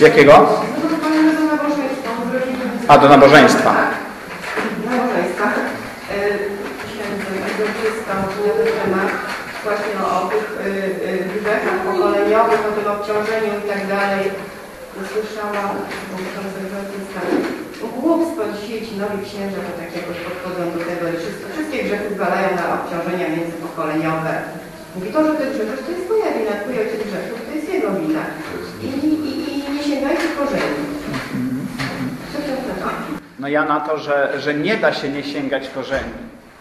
Jakiego? nabożeństwa, A, do nabożeństwa. nabożeństwa. E, Księdzem egzorcystą na ten temat właśnie o tych y, y, grzechach pokoleniowych, o tym obciążeniu i tak dalej. Usłyszałam, egzorcysta, głupstwo dzisiaj ci nowi księża to tak jakoś podchodzą do tego, że wszystkie, wszystkie grzechy zwalają na obciążenia międzypokoleniowe. Mówi to, że ty grzeszysz, to jest twoja wina, twój ojciec grzeszył, to jest jego wina. I, i, i nie sięgajcie korzeni. Znaczy? No ja na to, że, że nie da się nie sięgać korzeni.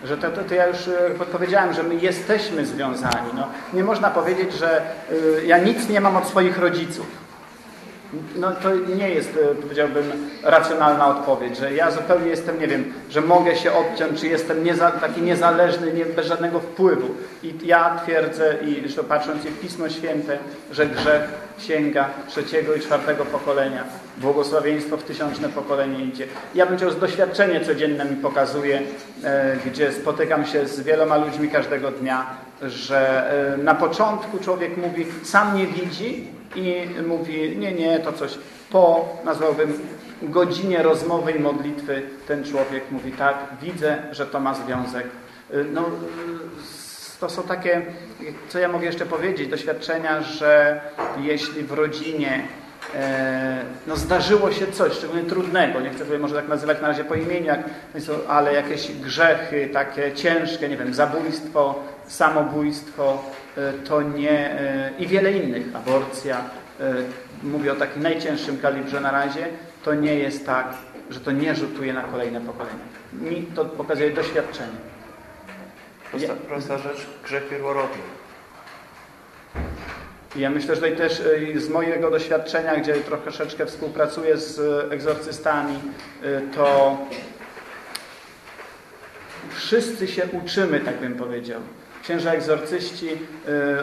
Że to, to, to ja już e, podpowiedziałem, że my jesteśmy związani. No, nie można powiedzieć, że y, ja nic nie mam od swoich rodziców. No to nie jest, e, powiedziałbym, racjonalna odpowiedź, że ja zupełnie jestem, nie wiem, że mogę się odciąć, czy jestem nieza, taki niezależny, nie, bez żadnego wpływu. I ja twierdzę, i zresztą patrząc w Pismo Święte, że grzech sięga trzeciego i czwartego pokolenia. Błogosławieństwo w tysiączne pokolenie idzie. Ja bym chciał, z doświadczenie codzienne mi pokazuje, e, gdzie spotykam się z wieloma ludźmi każdego dnia, że e, na początku człowiek mówi, sam nie widzi, i mówi, nie, nie, to coś. Po, nazwałbym, godzinie rozmowy i modlitwy ten człowiek mówi, tak, widzę, że to ma związek. Y, No, y, to są takie, co ja mogę jeszcze powiedzieć, doświadczenia, że jeśli w rodzinie e, no zdarzyło się coś, szczególnie trudnego, nie chcę sobie może tak nazywać na razie po imieniu, ale jakieś grzechy takie ciężkie, nie wiem, zabójstwo, samobójstwo, e, to nie e, i wiele innych, aborcja, e, mówię o takim najcięższym kalibrze na razie, to nie jest tak, że to nie rzutuje na kolejne pokolenia. Mi to pokazuje doświadczenie. Prosta, prosta rzecz, grzech pierworodny. Ja myślę, że tutaj też y, z mojego doświadczenia, gdzie troszeczkę współpracuję z y, egzorcystami, y, to wszyscy się uczymy, tak bym powiedział. Księża egzorcyści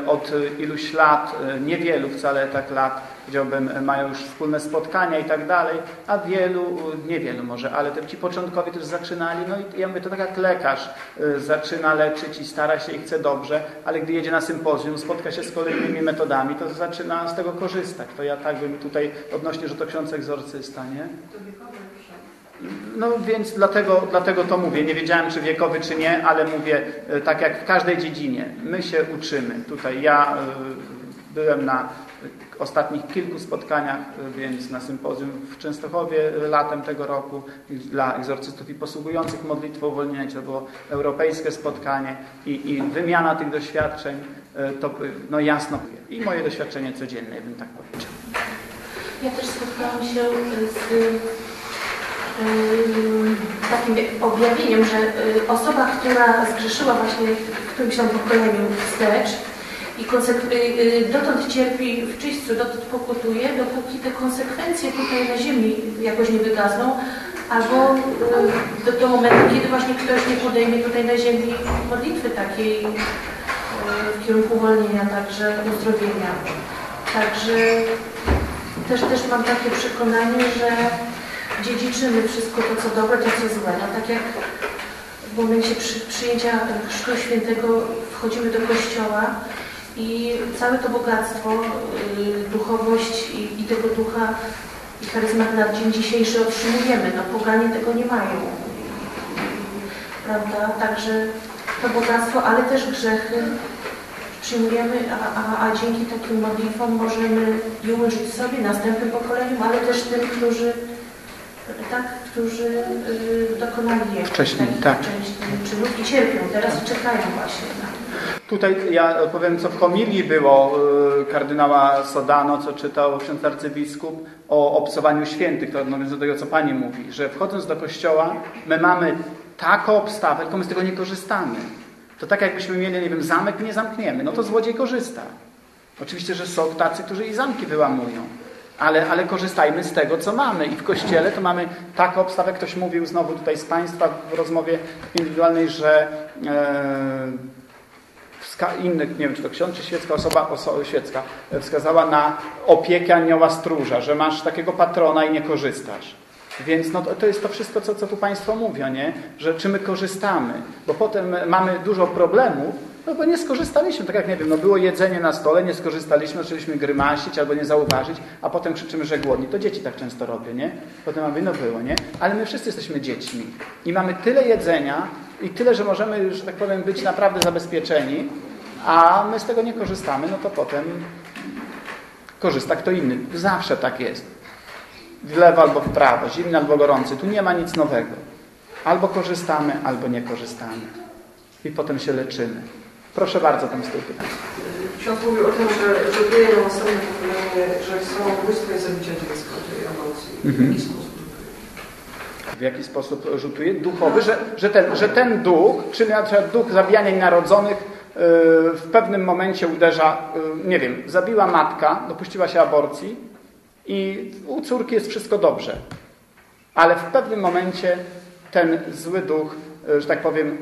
od iluś lat, niewielu wcale tak lat, powiedziałbym, mają już wspólne spotkania i tak dalej, a wielu, niewielu może, ale te ci początkowi też zaczynali, no i ja mówię, to tak jak lekarz zaczyna leczyć i stara się i chce dobrze, ale gdy jedzie na sympozjum, spotka się z kolejnymi metodami, to zaczyna z tego korzystać. To ja tak bym tutaj odnośnie, że to ksiądz egzorcysta, nie? No więc dlatego, dlatego to mówię. Nie wiedziałem, czy wiekowy, czy nie, ale mówię, tak jak w każdej dziedzinie. My się uczymy. Tutaj ja byłem na ostatnich kilku spotkaniach, więc na sympozjum w Częstochowie latem tego roku dla egzorcystów i posługujących modlitwą uwolnienia. To było europejskie spotkanie i, i wymiana tych doświadczeń to no jasno i moje doświadczenie codzienne, bym tak powiedział. Ja też spotkałam się z takim objawieniem, że osoba, która zgrzeszyła właśnie w którymś tam pokoleniu wstecz i dotąd cierpi w czyśćcu, dotąd pokutuje, dopóki te konsekwencje tutaj na ziemi jakoś nie wygasną, albo do, do momentu, kiedy właśnie ktoś nie podejmie tutaj na ziemi modlitwy takiej w kierunku uwolnienia, także uzdrowienia. Także też, też mam takie przekonanie, że dziedziczymy wszystko to, co dobre, to, co złe. No, tak jak w momencie przy, przyjęcia Chrztu Świętego wchodzimy do Kościoła i całe to bogactwo, y, duchowość i, i, tego ducha i charyzmat na dzień dzisiejszy otrzymujemy. No poganie tego nie mają. Prawda? Także to bogactwo, ale też grzechy przyjmujemy, a, a, a dzięki takim modlitwom możemy je ułożyć sobie, następnym pokoleniom, ale też tym, którzy tak, którzy y, dokonali Wcześniej, tak. czynów i cierpią teraz i czekają właśnie Tutaj ja powiem, co w homilii było y, kardynała Sodano, co czytał ksiądz arcybiskup o obcowaniu świętych. To nawiązuje do tego, co Pani mówi, że wchodząc do kościoła, my mamy taką obstawę, tylko my z tego nie korzystamy. To tak jakbyśmy mieli, nie wiem, zamek nie zamkniemy, no to złodziej korzysta. Oczywiście, że są tacy, którzy i zamki wyłamują. Ale, ale korzystajmy z tego, co mamy. I w Kościele to mamy taką obstawę. Ktoś mówił znowu tutaj z Państwa w rozmowie indywidualnej, że e, nie wiem czy to ksiądz, czy świecka osoba, oso, świecka, wskazała na opiekę anioła stróża, że masz takiego patrona i nie korzystasz. Więc no, to, to jest to wszystko, co, co tu Państwo mówią, nie? że czy my korzystamy, bo potem mamy dużo problemów, no bo nie skorzystaliśmy, tak jak nie wiem, no było jedzenie na stole, nie skorzystaliśmy, zaczęliśmy grymasić albo nie zauważyć, a potem krzyczymy, że głodni. To dzieci tak często robią, nie? Potem mamy, no było, nie? Ale my wszyscy jesteśmy dziećmi i mamy tyle jedzenia i tyle, że możemy, że tak powiem, być naprawdę zabezpieczeni, a my z tego nie korzystamy, no to potem korzysta kto inny. Zawsze tak jest. W lewo albo w prawo, zimny albo gorący. Tu nie ma nic nowego. Albo korzystamy, albo nie korzystamy. I potem się leczymy. Proszę bardzo, tam pytań. Ksiądz mówił o tym, że rzutuje na następne pokolenie, że samobójstwo i zabicie dziecka, tej emocji. Mhm. W jaki sposób w jaki sposób rzutuje? Duchowy, że, że, ten, że ten duch, czyli na przykład duch zabijania nienarodzonych yy, w pewnym momencie uderza, yy, nie wiem, zabiła matka, dopuściła się aborcji i u córki jest wszystko dobrze. Ale w pewnym momencie ten zły duch, yy, że tak powiem,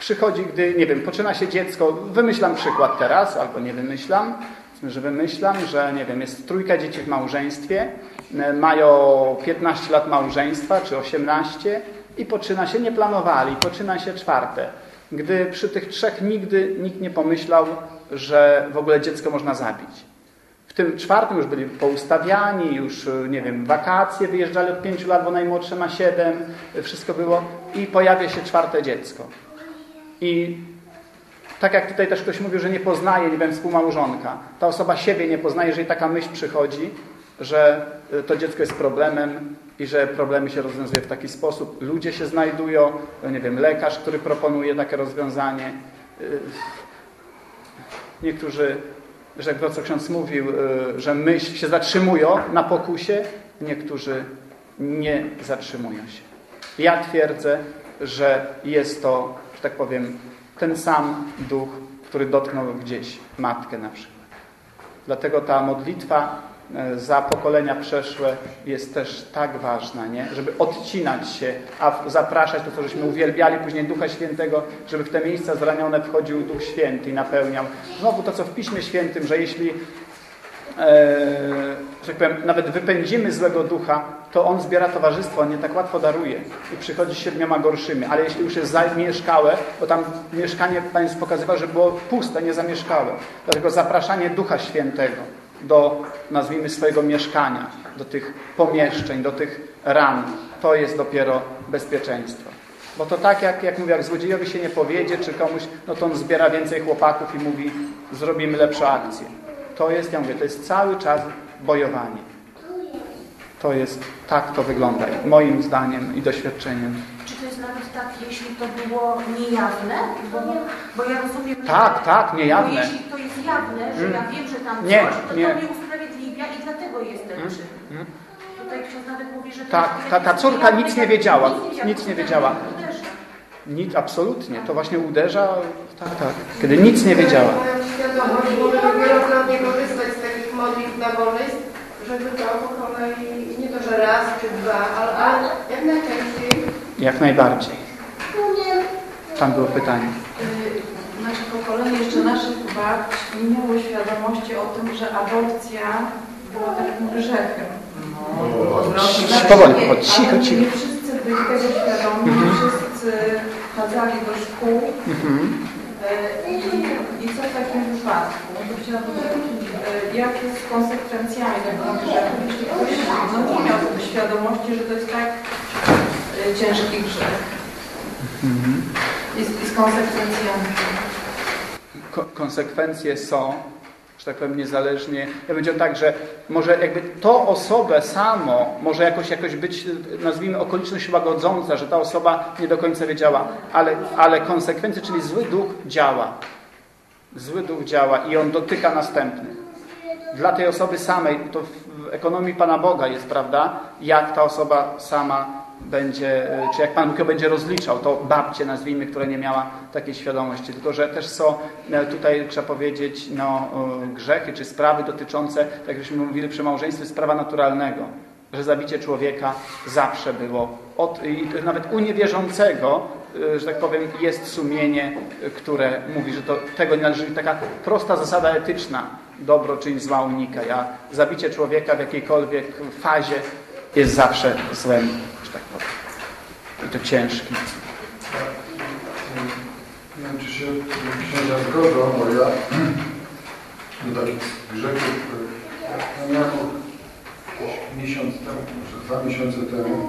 przychodzi, gdy, nie wiem, poczyna się dziecko, wymyślam przykład teraz, albo nie wymyślam, że wymyślam, że, nie wiem, jest trójka dzieci w małżeństwie, e, mają 15 lat małżeństwa, czy 18 i poczyna się, nie planowali, poczyna się czwarte. Gdy przy tych trzech nigdy nikt nie pomyślał, że w ogóle dziecko można zabić. W tym czwartym już byli poustawiani, już, nie wiem, wakacje, wyjeżdżali od pięciu lat, bo najmłodsze ma siedem, wszystko było i pojawia się czwarte dziecko. I tak jak tutaj też ktoś mówił, że nie poznaje, nie wiem, współmałżonka. Ta osoba siebie nie poznaje, jeżeli taka myśl przychodzi, że y, to dziecko jest problemem i że problemy się rozwiązuje w taki sposób. Ludzie się znajdują, no nie wiem, lekarz, który proponuje takie rozwiązanie. Y, niektórzy, że jak to, co ksiądz mówił, y, że myśl się zatrzymują na pokusie, niektórzy nie zatrzymują się. Ja twierdzę, że jest to, że tak powiem, ten sam duch, który dotknął gdzieś matkę na przykład. Dlatego ta modlitwa e, za pokolenia przeszłe jest też tak ważna, nie? żeby odcinać się, a zapraszać to, co żeśmy uwielbiali później Ducha Świętego, żeby w te miejsca zranione wchodził Duch Święty i napełniał. Znowu to, co w Piśmie Świętym, że jeśli e, że tak powiem, nawet wypędzimy złego ducha, to on zbiera towarzystwo, on nie tak łatwo daruje i przychodzi siedmioma gorszymi. Ale jeśli już jest zamieszkałe, bo tam mieszkanie Pan Jezus pokazywał, że było puste, niezamieszkałe. Dlatego zapraszanie Ducha Świętego do, nazwijmy, swojego mieszkania, do tych pomieszczeń, do tych ran, to jest dopiero bezpieczeństwo. Bo to tak, jak, jak mówię, jak złodziejowi się nie powiedzie, czy komuś, no to on zbiera więcej chłopaków i mówi, zrobimy lepszą akcję. To jest, ja mówię, to jest cały czas bojowanie. To jest, tak to wygląda, moim zdaniem i doświadczeniem. Czy to jest nawet tak, jeśli to było niejawne? Bo, bo ja rozumiem, Tak, że tak, niejawne. Bo jeśli to jest jawne, że ja wiem, że tam Nie, coś, to nie. to mnie usprawiedliwia i dlatego jest ten czyn. mm. Tutaj ksiądz nawet mówi, że Tak, ta- ta córka nic nie wiedziała, nic nie wiedziała. Absolutnie. To właśnie uderza, tak, tak. Kiedy nic nie wiedziała. Świadomość, możemy wielokrotnie korzystać z takich modlitw nabożeństw, żeby to po kolei, nie to, że raz czy dwa, ale, ale jak najczęściej Jak najbardziej. Tam było pytanie. Y, Nasze pokolenie jeszcze naszych babć nie miało świadomości o tym, że aborcja była takim grzechem. Powoli, nie, powoli, cicho, cicho. Nie wszyscy byli tego świadomi, nie wszyscy chadzali do szkół. Mhm. Y, I, I co w takim wypadku? To chciałam powiedzieć, y, jak jest z konsekwencjami tego grzechu, jeśli ktoś no, nie miał świadomości, że to jest tak y, ciężki grzech. Mhm. I, z- i z konsekwencjami. Ko konsekwencje są, że tak powiem, niezależnie. Ja będzie tak, że może jakby to osobę samo może jakoś, jakoś być, nazwijmy, okoliczność łagodząca, że ta osoba nie do końca wiedziała, ale, ale konsekwencje, czyli zły duch działa. Zły duch działa i on dotyka następnych. Dla tej osoby samej, to w ekonomii Pana Boga jest, prawda, jak ta osoba sama będzie, e, czy jak Pan Bóg będzie rozliczał, to babcie nazwijmy, która nie miała takiej świadomości. Tylko, że też są e, tutaj, trzeba powiedzieć, no, e, grzechy czy sprawy dotyczące, tak jak żeśmy mówili przy małżeństwie, sprawa naturalnego. Że zabicie człowieka zawsze było, od, nawet u niewierzącego, że tak powiem, jest sumienie, które mówi, że to, tego nie należy. Taka prosta zasada etyczna, dobro czyń zła unika. Ja, zabicie człowieka w jakiejkolwiek fazie jest zawsze złem, że tak powiem. I to ciężkim. Nie wiem, czy się księża zgodzą, bo ja do takich grzechów miałem miesiąc temu, może dwa miesiące temu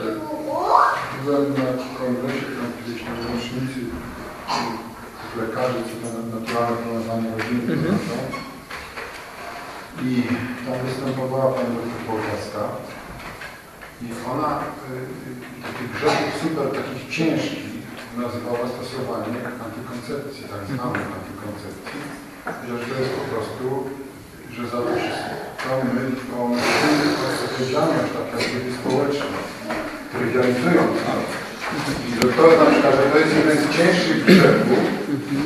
e, byłem na kongresie tam gdzieś na rocznicy e, lekarzy, co to naturalne prowadzenie rodziny prowadzą. I tam występowała pani doktor Połkowska. I ona y, takich grzechów super, takich ciężkich nazywała stosowanie antykoncepcji, tak zwanej antykoncepcji, że to jest po prostu, że za to się tą tą odpowiedzialność tak jakby społeczną, trywializują nas. I że to na przykład, że to jest jeden z cięższych grzechów,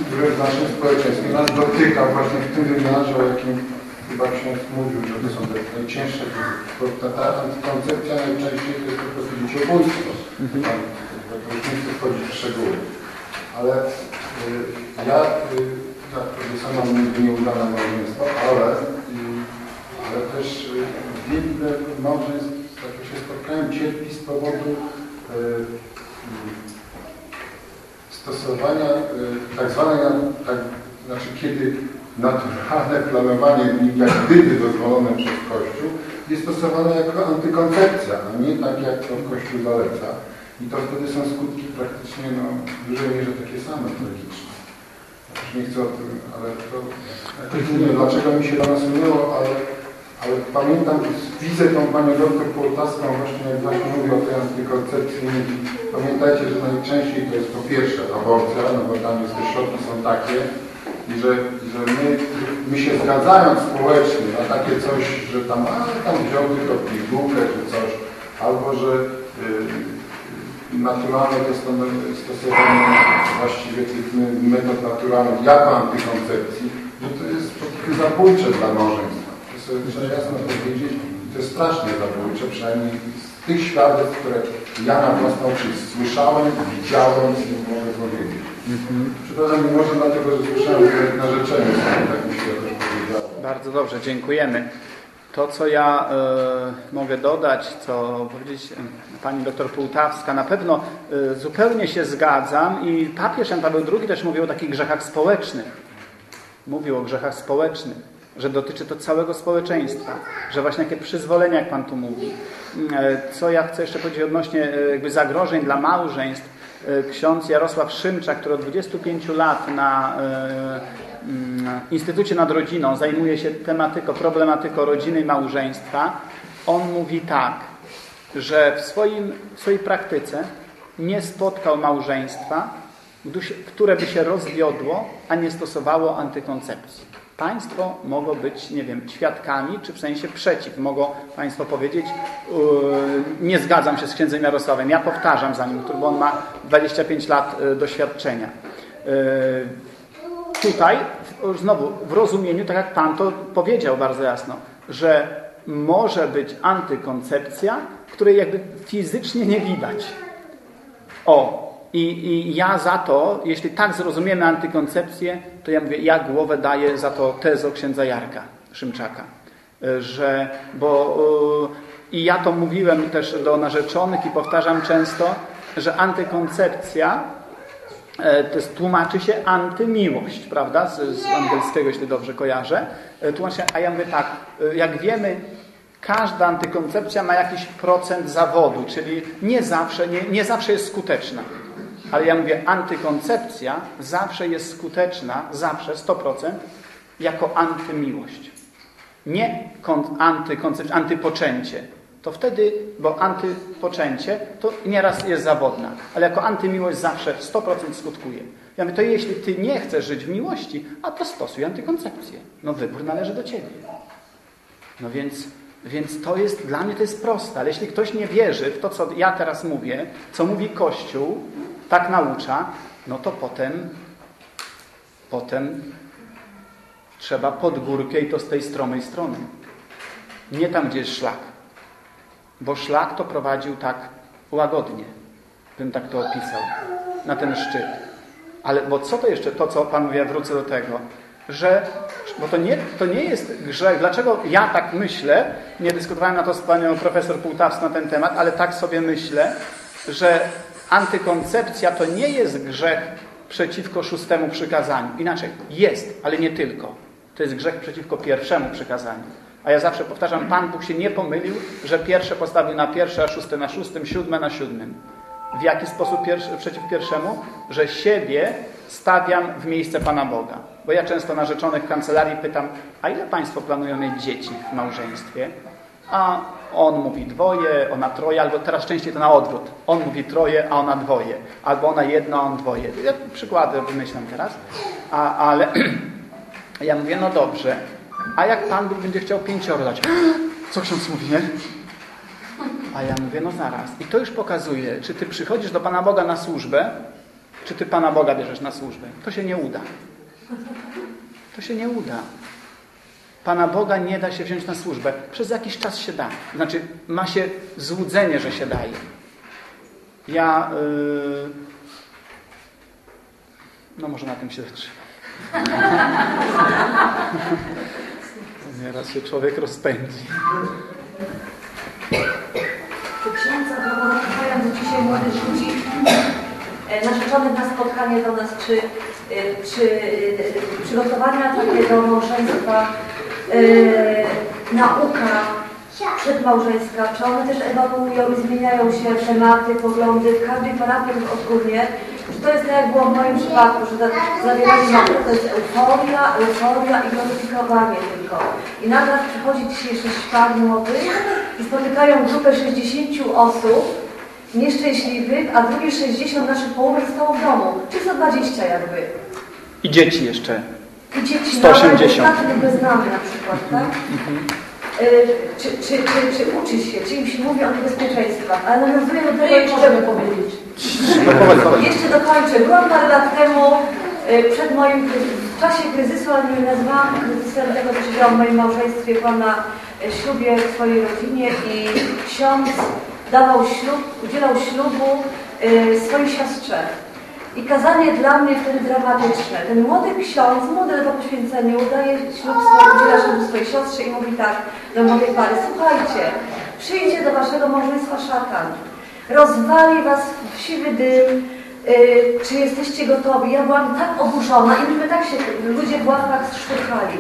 który w naszym społeczeństwie nas dotyka właśnie w tym wymiarze, o jakim chyba ksiądz mówił, że to są te najcięższe. Bo ta, ta antykoncepcja najczęściej to jest po prostu dzieciobójstwo. To już nie chcę wchodzić w szczegóły. Ale y, ja, y, tak, że sama nigdy nie udane małżeństwo, ale, y, ale też y, wiele małżeństw, z takich się spotkałem, cierpi z powodu y, y, stosowania y, tak zwanej, tak, znaczy kiedy naturalne planowanie, jak gdyby dozwolone przez Kościół, jest stosowane jako antykoncepcja, a nie tak jak to Kościół zaleca. I to wtedy są skutki praktycznie no, w dużej mierze takie same tragiczne. Już nie chcę o tym, ale to nie wiem, dlaczego mi się to nasunęło, ale, ale pamiętam, widzę tą panią doktor Połtaską właśnie, jak właśnie mówi o tej antykoncepcji. Pamiętajcie, że najczęściej to jest po pierwsze aborcja, no bo tam jest, te środki są takie, i że, że my, my się zgadzając społecznie na takie coś, że tam, a tam wziął tylko pigułkę czy coś, albo że y, naturalne stosowanie właściwie tych metod naturalnych jako antykoncepcji, że to jest prostu zabójcze dla małżeństwa. To sobie trzeba jasno powiedzieć, to jest strasznie zabójcze, przynajmniej z tych świadectw, które ja na własną oczy słyszałem, widziałem i mogę powiedzieć. Przepraszam, nie może dlatego, że słyszałem, sobie tak mi się. Bardzo dobrze, dziękujemy. To, co ja e, mogę dodać, co powiedzieć e, pani doktor Półtawska, na pewno e, zupełnie się zgadzam i papież Jan Paweł II też mówił o takich grzechach społecznych. Mówił o grzechach społecznych, że dotyczy to całego społeczeństwa, że właśnie takie przyzwolenia, jak Pan tu mówi. E, Co ja chcę jeszcze powiedzieć odnośnie jakby zagrożeń dla małżeństw. E, Ksiądz Jarosław Szymczak, który od 25 lat na e, mm, Instytucie nad Rodziną zajmuje się tematyką, problematyką rodziny i małżeństwa, on mówi tak, że w, swoim, w swojej praktyce nie spotkał małżeństwa, które by się rozwiodło, a nie stosowało antykoncepcji. Państwo mogą być, nie wiem, świadkami, czy w sensie przeciw. Mogą Państwo powiedzieć, yy, nie zgadzam się z księdzem Jarosławem. Ja powtarzam za nim, bo on ma 25 lat yy, doświadczenia. Yy, tutaj znowu w rozumieniu, tak jak Pan to powiedział bardzo jasno, że może być antykoncepcja, której jakby fizycznie nie widać. O, i, i ja za to, jeśli tak zrozumiemy antykoncepcję, to ja mówię, ja głowę daję za to tezę księdza Jarka Szymczaka. Y, Że, bo y, i ja to mówiłem też do narzeczonych i powtarzam często, że antykoncepcja E, to jest, tłumaczy się antymiłość, prawda? Z, z angielskiego, jeśli dobrze kojarzę. E, Tłumaczy się, a ja mówię tak, e, jak wiemy, każda antykoncepcja ma jakiś procent zawodu, czyli nie zawsze, nie, nie zawsze jest skuteczna. Ale ja mówię, antykoncepcja zawsze jest skuteczna, zawsze 100%, jako antymiłość. Nie kon, antykoncepcja, antypoczęcie. To wtedy, bo antypoczęcie to nieraz jest zawodna, ale jako antymiłość zawsze 100% skutkuje. Ja mówię, to jeśli ty nie chcesz żyć w miłości, a to stosuj antykoncepcję. No wybór należy do ciebie. No więc, więc to jest, dla mnie to jest proste, ale jeśli ktoś nie wierzy w to, co ja teraz mówię, co mówi Kościół, tak naucza, no to potem, potem trzeba pod górkę i to z tej stromej strony. Nie tam, gdzie jest szlak. Bo szlak to prowadził tak łagodnie, bym tak to opisał, na ten szczyt. Ale bo co to jeszcze, to co Pan mówi, ja wrócę do tego, że, bo to nie, to nie jest grzech. Dlaczego ja tak myślę, nie dyskutowałem na to z Panią Profesor Półtawską na ten temat, ale tak sobie myślę, że antykoncepcja to nie jest grzech przeciwko szóstemu przykazaniu. Inaczej, jest, ale nie tylko. To jest grzech przeciwko pierwszemu przykazaniu. A ja zawsze powtarzam, Pan Bóg się nie pomylił, że pierwsze postawił na pierwsze, a szóste na szóstym, siódme na siódmym. W jaki sposób pierwszy, przeciw pierwszemu? Że siebie stawiam w miejsce Pana Boga. Bo ja często narzeczonych w kancelarii pytam, a ile Państwo planują mieć dzieci w małżeństwie? A on mówi dwoje, ona troje, albo teraz częściej to na odwrót. On mówi troje, a ona dwoje. Albo ona jedno, a on dwoje. Ja przykłady wymyślam teraz. A, ale ja mówię, no dobrze. A jak Pan Bóg będzie chciał pięcioro dać? Co ksiądz mówi, nie? A ja mówię, no zaraz. I to już pokazuje, czy ty przychodzisz do Pana Boga na służbę, czy ty Pana Boga bierzesz na służbę. To się nie uda. To się nie uda. Pana Boga nie da się wziąć na służbę. Przez jakiś czas się da. Znaczy, ma się złudzenie, że się daje. Ja... Yy... No może na tym się zatrzymam. Nieraz się człowiek rozpędzi. Księdza do dzisiaj młodych ludzi e, narzeczonych na spotkanie do nas, czy, e, czy e, przygotowania takie do małżeństwa, e, nauka przedmałżeństwa, czy one też ewoluują i zmieniają się tematy, poglądy w każdej parafii odgórnie. Czy to jest tak jak było w moim przypadku, że za- zawieranie nauki to jest euforia, euforia i gloryfikowanie tylko. I nagle przychodzi dzisiejszy szpak młody i spotykają grupę 60 osób nieszczęśliwych, a drugie 60 naszych połowy zostało w domu. Czy 120 jakby. I dzieci jeszcze. I dzieci 180. nawet bez nami na przykład, tak? y, czy, czy, czy, czy uczy się, czy im się mówi o niebezpieczeństwach, ale nawiązuję do tego jeszcze, możemy powiedzieć. jeszcze dokończę. Byłam parę lat temu y, przed moim, w czasie kryzysu, ale nie nazwałam kryzysem tego, co się działo w moim małżeństwie, byłam na y, ślubie w swojej rodzinie i ksiądz dawał ślub, udzielał ślubu y, swojej siostrze. I kazanie dla mnie wtedy dramatyczne. Ten młody ksiądz, młody po poświęceniu, daje ślub udziela ślubu swojej siostrze i mówi tak do młodej pary, słuchajcie, przyjdzie do waszego małżeństwa szatan, rozwali was w siwy dym, y, czy jesteście gotowi? Ja byłam tak oburzona i myśmy tak się, ludzie w ławkach szturchali.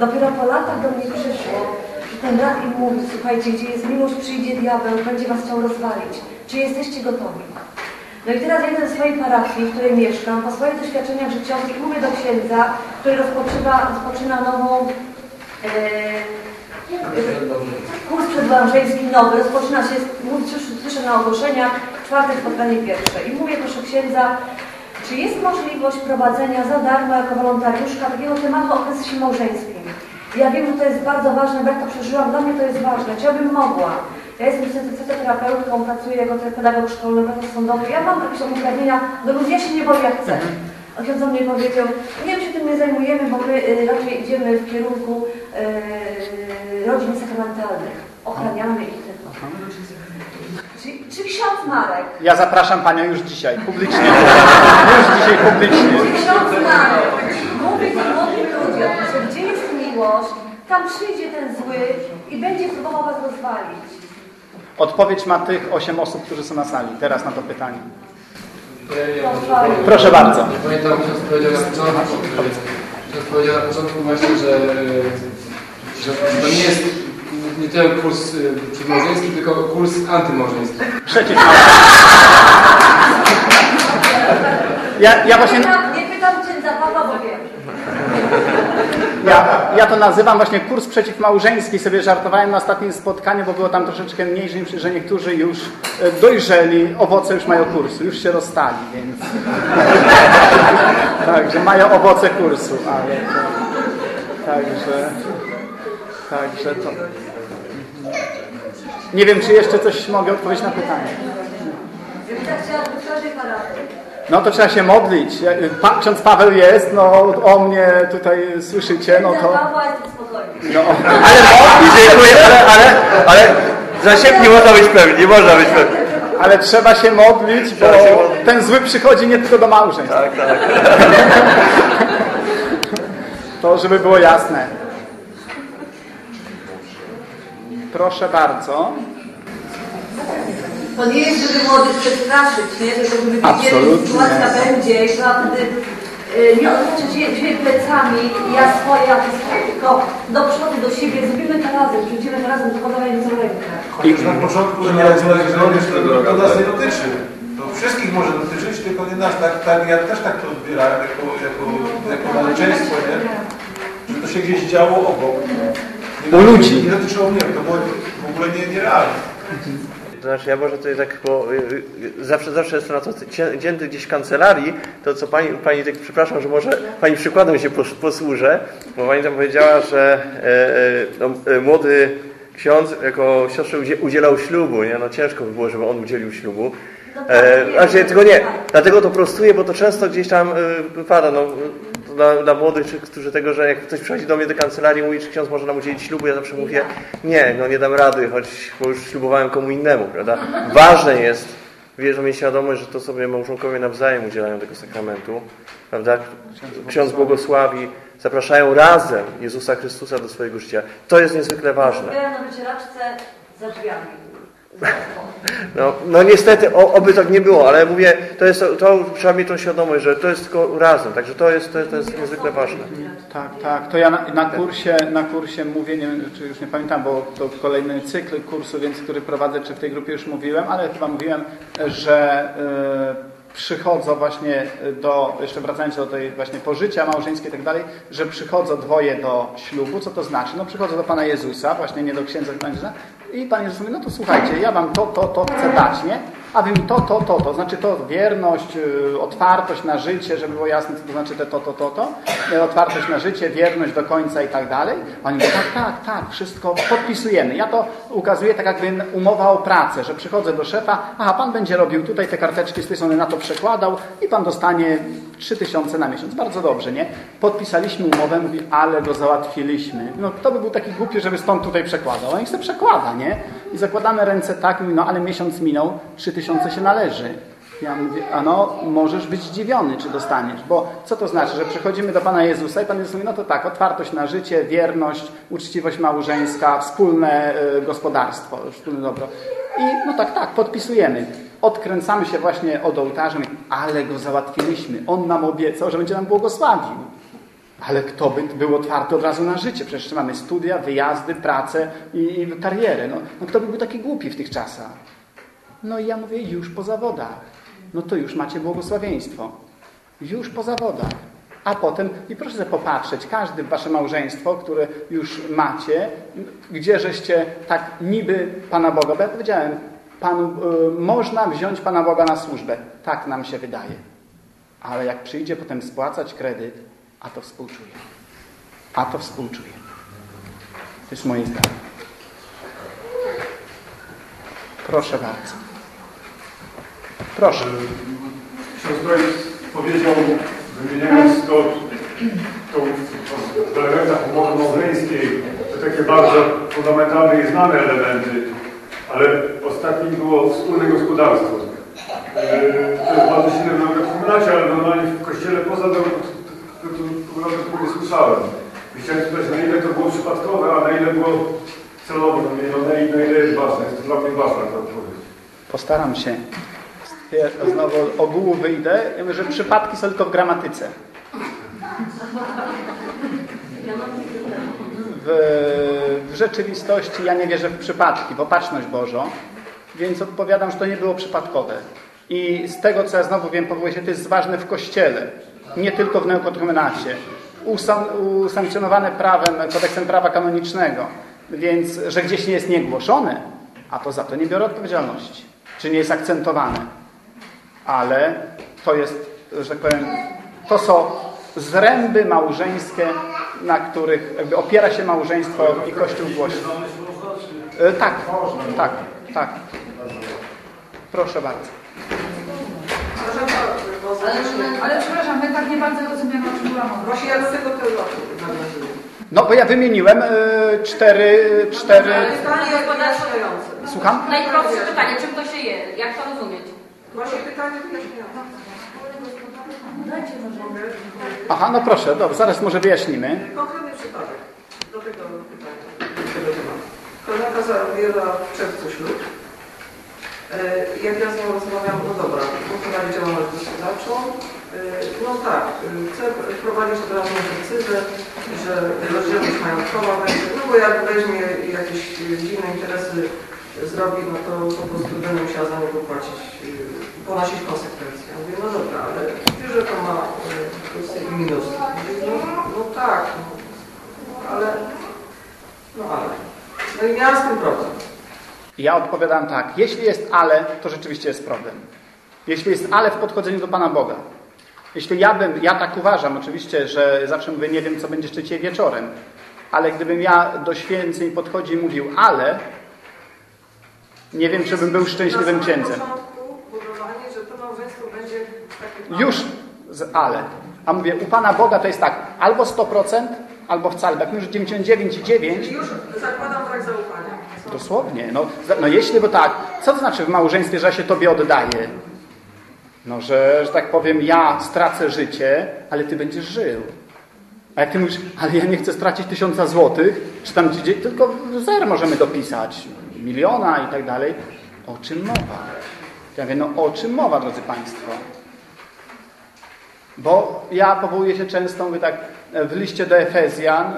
Dopiero po latach do mnie przyszło, ten brat im mówi, słuchajcie, gdzie jest miłość, przyjdzie diabeł, będzie was chciał rozwalić. Czy jesteście gotowi? No i teraz jeden ze swojej parafii, w której mieszkam, po swoich doświadczeniach życiowych mówię do księdza, który rozpoczyna, rozpoczyna nową e, kurs przedmałżeński nowy, rozpoczyna się, mówi, słyszę, na ogłoszeniach, czwarte spotkanie pierwsze. I mówię proszę księdza, czy jest możliwość prowadzenia za darmo jako wolontariuszka takiego tematu o kryzysie małżeńskim? Ja wiem, że to jest bardzo ważne, jak to przeżyłam, dla mnie to jest ważne. Czy ja bym mogła? Ja jestem psychoterapeutką, pracuję jako pedagog szkolny, pedagog sądowy. Ja mam jakieś uprawnienia do ludzi, ja się nie boję, jak chcę. A ksiądz do mnie powiedział, nie, my się tym nie zajmujemy, bo my y, raczej idziemy w kierunku y, rodzin sakramentalnych. Ochraniamy ich tylko. Czy, czy ksiądz Marek? Ja zapraszam Panią już dzisiaj, publicznie. Już dzisiaj publicznie. Czy ksiądz Marek mówi tym młodym ludziom, że gdzie tam przyjdzie ten zły i będzie próbował was rozwalić. Odpowiedź ma tych osiem osób, którzy są na sali. Teraz na to pytanie. Proszę bardzo. Nie pamiętam, ksiądz powiedział na początku, ksiądz powiedział na początku właśnie, że, że to nie jest nie tyle kurs y, przedmałżeński, tylko kurs antymałżeński. Przeciw Ja, ja właśnie... Nie pytam, nie pytam księdza Pawła, bo wiem. Ja, ja to nazywam właśnie kurs przeciwmałżeński. Sobie żartowałem na ostatnim spotkaniu, bo było tam troszeczkę mniejsze, niż że niektórzy już e, dojrzeli, owoce już mają kursu, już się rozstali, więc... Także mają owoce kursu, ale. Także... Także to... Nie wiem, czy jeszcze coś mogę odpowiedzieć na pytanie. Ja bym tak chciała No to trzeba się modlić. Pa, ksiądz Paweł jest, no o mnie tutaj słyszycie, no to... No, Ale modli, dziękuję, ale, ale, ale za siebie nie można być pewni, nie można być pewni. ale trzeba się modlić, bo modlić. ten zły przychodzi nie tylko do małżeństw. Tak, tak. To żeby było jasne. Proszę bardzo. To nie jest, żeby młodych przestraszyć, nie? Tylko żeby wiedzieli, Absolutnie. sytuacja będzie i trzeba wtedy y, nie otaczać się plecami, ja swoje, a ty swoje, tylko do przodu, do siebie, zrobimy to razem, przyjdziemy to razem, zakładamy za rękę. Chociaż na początku nie to, to nas nie dotyczy. To wszystkich może dotyczyć, tylko nie nas. Tak, tak, ja też tak to odbierałem jako, jako, jako maleństwo, nie? Że to się gdzieś działo obok. Nie, U ludzi. Nie dotyczyło mnie, to było w ogóle nie, nierealne. To znaczy, ja może tutaj tak, bo y, y, zawsze, zawsze jestem na to dzięty gdzieś w kancelarii, to co pani, pani tak, przepraszam, że może pani przykładem się pos, posłużę, bo pani tam powiedziała, że e, e, no, e, młody ksiądz jako siostrze udzie- udzielał ślubu, nie? No ciężko by było, żeby on udzielił ślubu. E, znaczy, tylko nie, dlatego to prostuję, bo to często gdzieś tam wypada, no, dla, dla młodych, którzy tego, że jak ktoś przychodzi do mnie do kancelarii i mówi, czy ksiądz może nam udzielić ślubu, ja zawsze mówię, nie, no nie dam rady, choć bo już ślubowałem komu innemu, prawda? Ważne jest, wierzę mieć świadomość, że to sobie małżonkowie nawzajem udzielają tego sakramentu, prawda? Ksiądz błogosławi, zapraszają razem Jezusa Chrystusa do swojego życia. To jest niezwykle ważne. Na wycieraczce za drzwiami. No, no niestety, o, oby tak nie było, ale mówię, to jest, to trzeba mieć tą świadomość, że to jest tylko razem, także to jest, to jest, to jest niezwykle ważne. Tak, tak. To ja na, na, kursie, na kursie mówię, nie wiem, czy już nie pamiętam, bo to kolejny cykl kursu, więc który prowadzę, czy w tej grupie już mówiłem, ale chyba mówiłem, że e, przychodzą właśnie do, jeszcze wracając do tej właśnie pożycia małżeńskie i tak dalej, że przychodzą dwoje do ślubu. Co to znaczy? No przychodzą do Pana Jezusa, właśnie nie do księdza i Pan Jezus mówi, no to słuchajcie, ja Wam to, to, to chcę dać, nie? A wy mi to, to, to, to znaczy to wierność, y, otwartość na życie, żeby było jasne, co to znaczy te to, to, to, to, y, otwartość na życie, wierność do końca i tak dalej. Oni mówią, tak, tak, tak, wszystko podpisujemy. Ja to ukazuję tak jakby umowa o pracę, że przychodzę do szefa, aha, pan będzie robił tutaj te karteczki z tej strony na to przekładał i pan dostanie 3000 na miesiąc. Bardzo dobrze, nie? Podpisaliśmy umowę, mówi, ale go załatwiliśmy. No kto by był taki głupi, żeby stąd tutaj przekładał? A niech sobie przekłada, nie? I zakładamy ręce tak, mówi, no ale miesiąc minął, 3000 się należy. Ja mówię, a no, możesz być zdziwiony, czy dostaniesz. Bo co to znaczy, że przychodzimy do Pana Jezusa i Pan Jezus mówi, no to tak, otwartość na życie, wierność, uczciwość małżeńska, wspólne y, gospodarstwo, wspólne dobro. I no tak, tak, podpisujemy. Odkręcamy się właśnie od ołtarza, ale go załatwiliśmy. On nam obiecał, że będzie nam błogosławił. Ale kto by był otwarty od razu na życie? Przecież mamy studia, wyjazdy, pracę i, i karierę. No, no kto by był taki głupi w tych czasach? No i ja mówię, już po zawodach. No to już macie błogosławieństwo. Już po zawodach. A potem, i proszę sobie popatrzeć, każde wasze małżeństwo, które już macie, gdzie żeście tak niby Pana Boga, bo ja powiedziałem, Panu, y, można wziąć Pana Boga na służbę. Tak nam się wydaje. Ale jak przyjdzie potem spłacać kredyt, a to współczuję. A to współczuję. To jest moje zdanie. Proszę bardzo. Proszę. Ksiądz powiedział, wymieniając to, to w elementach umowy małżeńskiej, to takie bardzo fundamentalne i znane elementy, ale ostatnim było wspólne gospodarstwo. Yy, to jest bardzo silne w naukach wspominacie, ale normalnie w kościele poza to, to, to, to, nie słyszałem. I chciałem spytać, na ile to było przypadkowe, a na ile było celowe, no, na ile jest ważne. Jest to dla mnie ważna ta odpowiedź. Postaram się znowu ogółu wyjdę, ja mówię, że przypadki są tylko w gramatyce. W, w, rzeczywistości ja nie wierzę w przypadki, w opatrzność Bożą, więc odpowiadam, że to nie było przypadkowe. I z tego, co ja znowu wiem, powołuję się, to jest ważne w Kościele, nie tylko w neokotromenacie. Usankcjonowane prawem, kodeksem prawa kanonicznego, więc, że gdzieś nie jest niegłoszone, a to za to nie biorę odpowiedzialności. Czy nie jest akcentowane ale to jest, że tak powiem, to są zręby małżeńskie, na których opiera się małżeństwo i Kościół głosi. E, tak, tak, tak. Proszę bardzo. Ale przepraszam, my tak nie bardzo rozumiemy, o czym była mowa. Właśnie ja do tego teologu No bo ja wymieniłem y, cztery... cztery... Słucham? Najprostsze pytanie, czym to się je? Jak to rozumieć? Właśnie pytanie. Aha, no proszę, dobrze, zaraz może wyjaśnimy. Konkretny przypadek do tego pytania, do tego tematu. Koleżanka zawiera w czerwcu ślub. E, jak ja z nią rozmawiam, no dobra, prowadzić działalność gospodarczą. E, no tak, e, chcę wprowadzić od razu decyzję, że rozdzielność majątkowa będzie, no bo jak weźmie jakieś dziwne interesy zrobi, no to po prostu będę musiała za niego płacić ponosić konsekwencje. Ja mówię, no dobra, ale wiesz, że to ma e, plusy i minusy. No, no tak, no, ale, no ale. No i miałam z tym problem. Ja odpowiadam tak, jeśli jest ale, to rzeczywiście jest problem. Jeśli jest ale w podchodzeniu do Pana Boga. Jeśli ja bym, ja tak uważam oczywiście, że zawsze mówię, nie wiem, co będzie jeszcze wieczorem, ale gdybym ja do święceń podchodził i mówił ale, nie wiem, czy bym był szczęśliwym księdzem. Już z ale. A mówię, u Pana Boga to jest tak, albo 100%, albo wcale. Jak już 99,9... Już zakładam brak zaufania. Dosłownie. No, no jeśli, bo tak, co to znaczy w małżeństwie, że ja się Tobie oddaję? No, że, że tak powiem, ja stracę życie, ale Ty będziesz żył. A jak Ty mówisz, ale ja nie chcę stracić tysiąca złotych, czy tam tylko zer możemy dopisać, miliona i tak dalej. O czym mowa? Ja mówię, no o czym mowa, drodzy Państwo? Bo ja powołuję się często, mówię tak, w liście do Efezjan,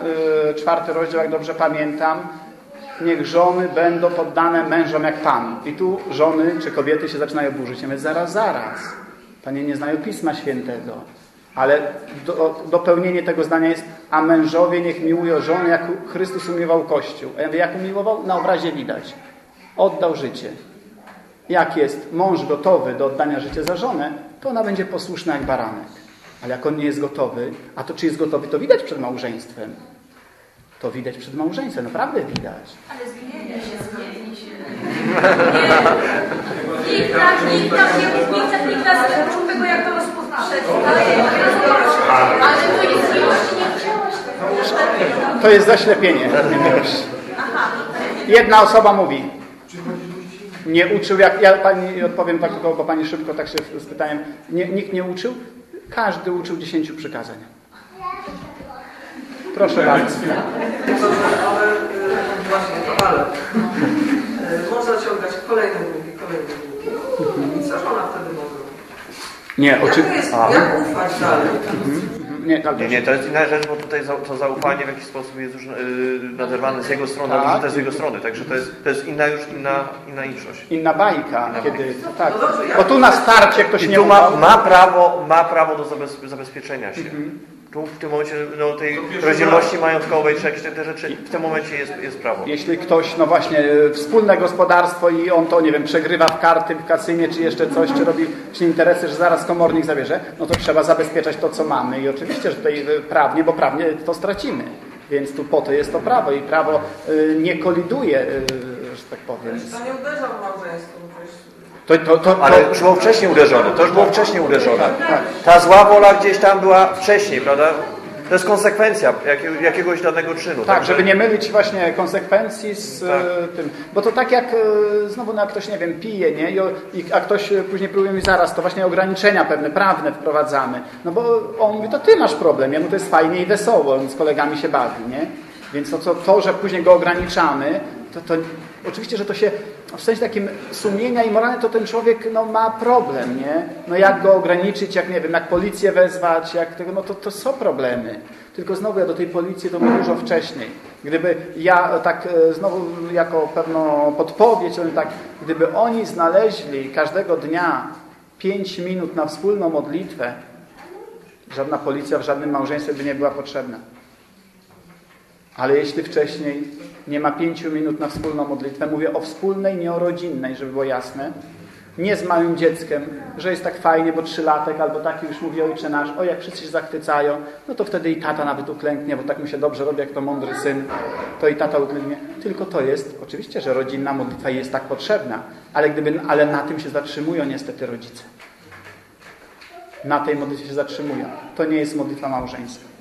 yy, czwarty rozdział, jak dobrze pamiętam, niech żony będą poddane mężom jak Pan. I tu żony czy kobiety się zaczynają burzyć. Ja mówię, zaraz, zaraz. Panie nie znają Pisma Świętego. Ale do, dopełnienie tego zdania jest, a mężowie niech miłują żony, jak Chrystus umiłował Kościół. A ja mówię, jak umiłował? Na obrazie widać. Oddał życie. Jak jest mąż gotowy do oddania życia za żonę, to ona będzie posłuszna jak baranek. Ale jak on nie jest gotowy, a to czy jest gotowy, to widać przed małżeństwem. To widać przed małżeństwem, naprawdę widać. Ale zmienia się, zmieni się. Nie. Nikt nas, nikt nas nie nikt, nikt nas nie uczył tego, jak to rozpoznać. Ale to jest miłość, nie chciałaś tego. To jest zaślepienie. Jedna osoba mówi. Nie uczył, jak ja pani odpowiem tak tylko, bo pani szybko tak się spytałem. Nie, nikt nie uczył? Każdy uczył dziesięciu przykazań. Proszę bardzo. Ale y, właśnie, to ale. Y, Można ciągać kolejne długi, kolejne długi. I co ona wtedy może? Nie, Jak, oczywiście. jest, jak ufać dalej? Nie, tak, Nie, nie, to jest inna rzecz, bo tutaj to zaufanie w jakiś sposób jest już yy, naderwane z jego strony, Tak. to jest z jego strony, także to jest, to jest inna już inna, inna inszość. Inna bajka, Inna kiedy. Tak. No dobrze, jak- Bo tu na starcie ktoś I nie tu ma, ma, prawo, ma prawo do zabez, zabezpieczenia się. Mhm. Tu w tym momencie no, tej rozdzielności majątkowej czy jakieś te, te rzeczy, w tym momencie jest, jest prawo. Jeśli ktoś, no właśnie, wspólne gospodarstwo i on to, nie wiem, przegrywa w karty w kasynie, czy jeszcze coś, czy robi czy interesy, że zaraz komornik zabierze, no to trzeba zabezpieczać to, co mamy. I oczywiście, że tutaj y, prawnie, bo prawnie to stracimy. Więc tu po to jest to prawo i prawo y, nie koliduje, y, że tak powiem. To nie uderza w małżeństwo. To, to, to, to, Ale już było wcześniej uderzone, to już było wcześniej uderzone. Tak, tak. Ta zła wola gdzieś tam była wcześniej, prawda? To jest konsekwencja jakiego, jakiegoś danego czynu. Tak, także- żeby nie mylić właśnie konsekwencji z Tak. e, tym. Bo to tak jak e, znowu no, ktoś, nie wiem, pije, nie? I, a ktoś e, później próbuje mi zaraz, to właśnie ograniczenia pewne, prawne wprowadzamy. No bo on mówi, to ty masz problem, jemu to jest fajnie i wesoło, on z kolegami się bawi, nie? Więc to, to, to że później go ograniczamy, to, to oczywiście, że to się w sensie takim sumienia i moralnym, to ten człowiek no, ma problem, nie? No jak go ograniczyć, jak nie wiem, jak policję wezwać, jak tego, no to, to są problemy. Tylko znowu ja do tej policji to było dużo wcześniej. Gdyby ja tak e, znowu jako pewną podpowiedź, powiem tak, gdyby oni znaleźli każdego dnia pięć minut na wspólną modlitwę, żadna policja w żadnym małżeństwie by nie była potrzebna. Ale jeśli wcześniej nie ma pięciu minut na wspólną modlitwę, mówię o wspólnej, nie o rodzinnej, żeby było jasne, nie z małym dzieckiem, że jest tak fajnie, bo trzylatek albo taki już mówi ojcze nasz, o jak wszyscy się zachwycają, no to wtedy i tata nawet uklęknie, bo tak mu się dobrze robi, jak to mądry syn, to i tata uklęknie. Tylko to jest, oczywiście, że rodzinna modlitwa jest tak potrzebna, ale, gdyby, ale na tym się zatrzymują niestety rodzice. Na tej modlitwie się zatrzymują. To nie jest modlitwa małżeńska.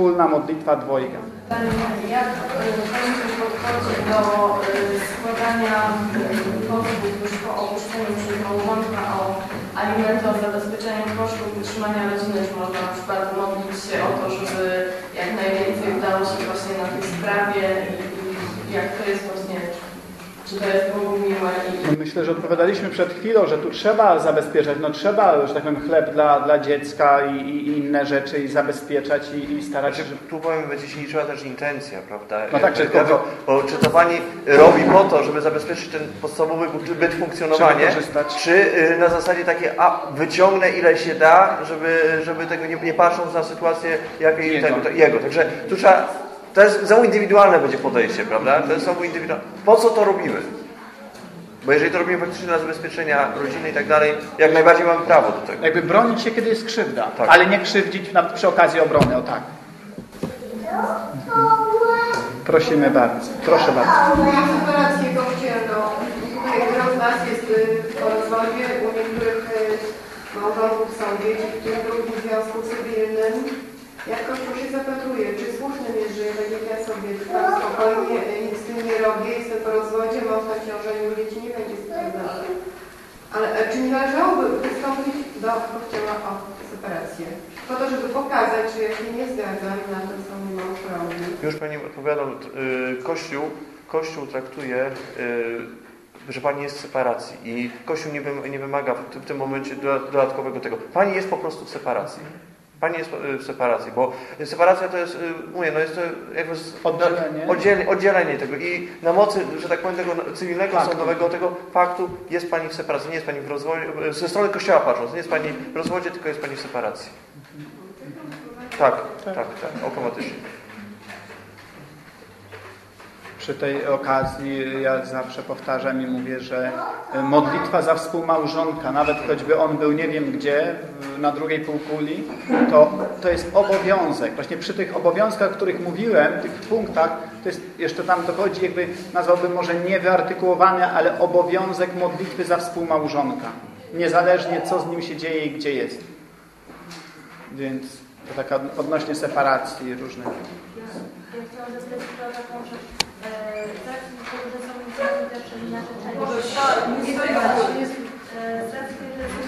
Wspólna modlitwa dwojga. Jak y, Pani podchodzi do y, składania y, pozwów już po opuszczeniu przez małżonka o alimenty, o zabezpieczeniu kosztów utrzymania rodziny, że można na przykład modlić się o to, żeby jak najwięcej udało się właśnie na tej sprawie i jak to jest właśnie, czy to jest Bogu miłe i Myślę, że odpowiadaliśmy przed chwilą, że tu trzeba zabezpieczać, no trzeba, że tak powiem, chleb dla, dla dziecka i, i inne rzeczy i zabezpieczać i, i starać się, Znaczy, tu powiem, będzie się liczyła też intencja, prawda? No tak, czy Tylko to- bo czy to Pani robi po to, żeby zabezpieczyć ten podstawowy byt funkcjonowania, czy y, na zasadzie takie, a wyciągnę ile się da, żeby, żeby tego nie, nie patrząc na sytuację jakiej Jego. Tego, jego. Także tu trzeba, to jest znowu indywidualne będzie podejście, prawda? To jest znowu indywidualne. Po co to robimy? Bo jeżeli to robimy faktycznie dla zabezpieczenia rodziny i tak dalej, jak najbardziej mamy prawo do tego. Jakby bronić się, kiedy jest krzywda, Tak. ale nie krzywdzić na, przy okazji obrony, o tak. Prosimy bardzo. Proszę bardzo. Moja separację kościelną. Wielu z nas jest y, po rozwodzie, u niektórych y, małżonków są dzieci, w tym drugim związku cywilnym. Jak Kościół się czy słusznym jest, że jak ja sobie trwam spokojnie, y, nic z tym nie robię, jestem po rozwodzie, mąż na ciążeniu dzieci nie będzie sprawdzony. Ale e, czy nie należałoby wystąpić do Kościoła o separację? Po to, żeby pokazać, że ja się nie zgadzam na to, co mój mąż robi. Już Pani odpowiadał, y, Kościół, Kościół traktuje, że Pani jest w separacji i Kościół nie, wym- nie wymaga w tym, momencie doda- dodatkowego tego. Pani jest po prostu w separacji. Pani jest y, w separacji, bo separacja to jest, y, mówię, no jest to jakby Oddzielenie. oddzielenie, oddzielenie tego i na mocy, że tak powiem, tego cywilnego, Faktu. sądowego tego faktu jest Pani w separacji, nie jest Pani w rozwodzie, ze strony Kościoła patrząc, nie jest Pani w rozwodzie, tylko jest Pani w separacji. Tak, tak, tak, automatycznie. Przy tej okazji ja zawsze powtarzam i mówię, że modlitwa za współmałżonka, nawet choćby on był nie wiem gdzie, na drugiej półkuli, to, to jest obowiązek. Właśnie przy tych obowiązkach, o których mówiłem, tych punktach, to jest jeszcze tam dochodzi, jakby nazwałbym może nie wyartykułowany, ale obowiązek modlitwy za współmałżonka. Niezależnie co z nim się dzieje i gdzie jest. Więc to taka odnośnie separacji różnych. Ja chciałam zapytać o taką rzecz. Narzeczeni.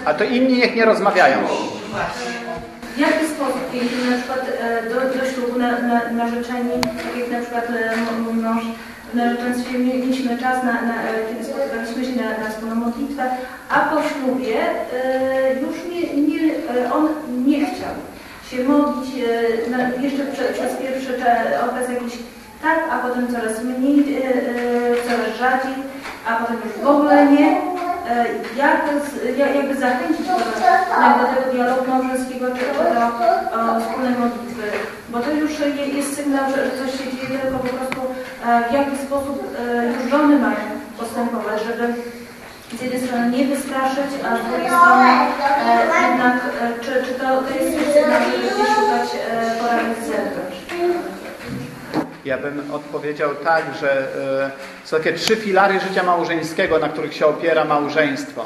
A to inni niech nie rozmawiają. W jaki sposób, jeśli na przykład e, do, do ślubu na, na, narzeczeni, tak jak na przykład e, mój mąż w narzeczeństwie mieliśmy czas, na, na, e, kiedy spotykaliśmy się na, na wspólną modlitwę, a po ślubie już nie, nie, on nie chciał się modlić jeszcze prze, przez pierwszy okres jakiś tak, a potem coraz mniej, coraz rzadziej, a potem już w ogóle nie. Jak, jakby zachęcić do, do tego dialogu małżeńskiego czy do o, wspólnej modlitwy? Bo to już jest sygnał, że, coś się dzieje, tylko po prostu w jaki sposób już żony mają postępować, żeby z jednej strony nie wystraszyć, a z drugiej strony e, jednak, e, czy, czy to, to jest sygnał, żeby szukać e, porady z zewnątrz? Ja bym odpowiedział tak, że y, są takie trzy filary życia małżeńskiego, na których się opiera małżeństwo.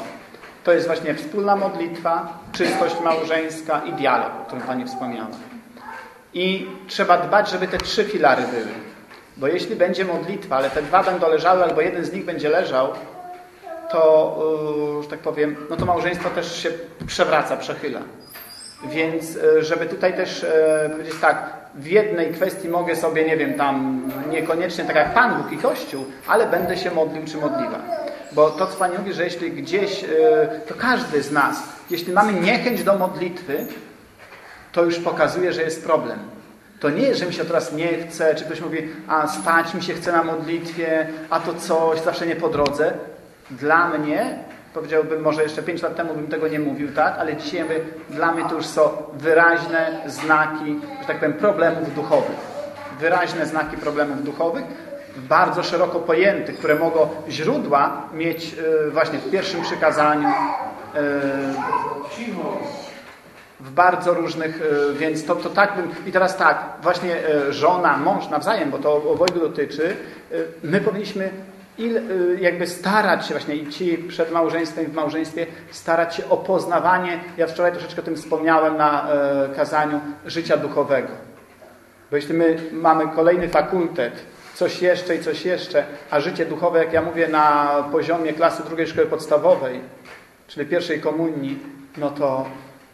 To jest właśnie wspólna modlitwa, czystość małżeńska i dialog, o którym Pani wspomniała. I trzeba dbać, żeby te trzy filary były. Bo jeśli będzie modlitwa, ale te dwa będą leżały, albo jeden z nich będzie leżał, to, y, że tak powiem, no to małżeństwo też się przewraca, przechyla. Więc y, żeby tutaj też y, powiedzieć tak, w jednej kwestii mogę sobie, nie wiem, tam niekoniecznie tak jak Pan Bóg i Kościół, ale będę się modlił czy modliła. Bo to, co Pani mówi, że jeśli gdzieś, to każdy z nas, jeśli mamy niechęć do modlitwy, to już pokazuje, że jest problem. To nie jest, że mi się teraz nie chce, czy ktoś mówi, a spać mi się chce na modlitwie, a to coś, zawsze nie po drodze. Dla mnie, powiedziałbym, może jeszcze pięć lat temu bym tego nie mówił, tak? Ale dzisiaj by, dla mnie to już są wyraźne znaki, że tak powiem, problemów duchowych. Wyraźne znaki problemów duchowych, bardzo szeroko pojętych, które mogą źródła mieć yy, właśnie w pierwszym przykazaniu, yy, w bardzo różnych, yy, więc to, to tak bym... I teraz tak, właśnie żona, mąż nawzajem, bo to obojgu dotyczy, my powinniśmy il, jakby starać się właśnie i ci przed małżeństwem i w małżeństwie starać się o poznawanie, ja wczoraj troszeczkę o tym wspomniałem na e, kazaniu, życia duchowego. Bo jeśli my mamy kolejny fakultet, coś jeszcze i coś jeszcze, a życie duchowe, jak ja mówię, na poziomie klasy drugiej szkoły podstawowej, czyli pierwszej komunii, no to,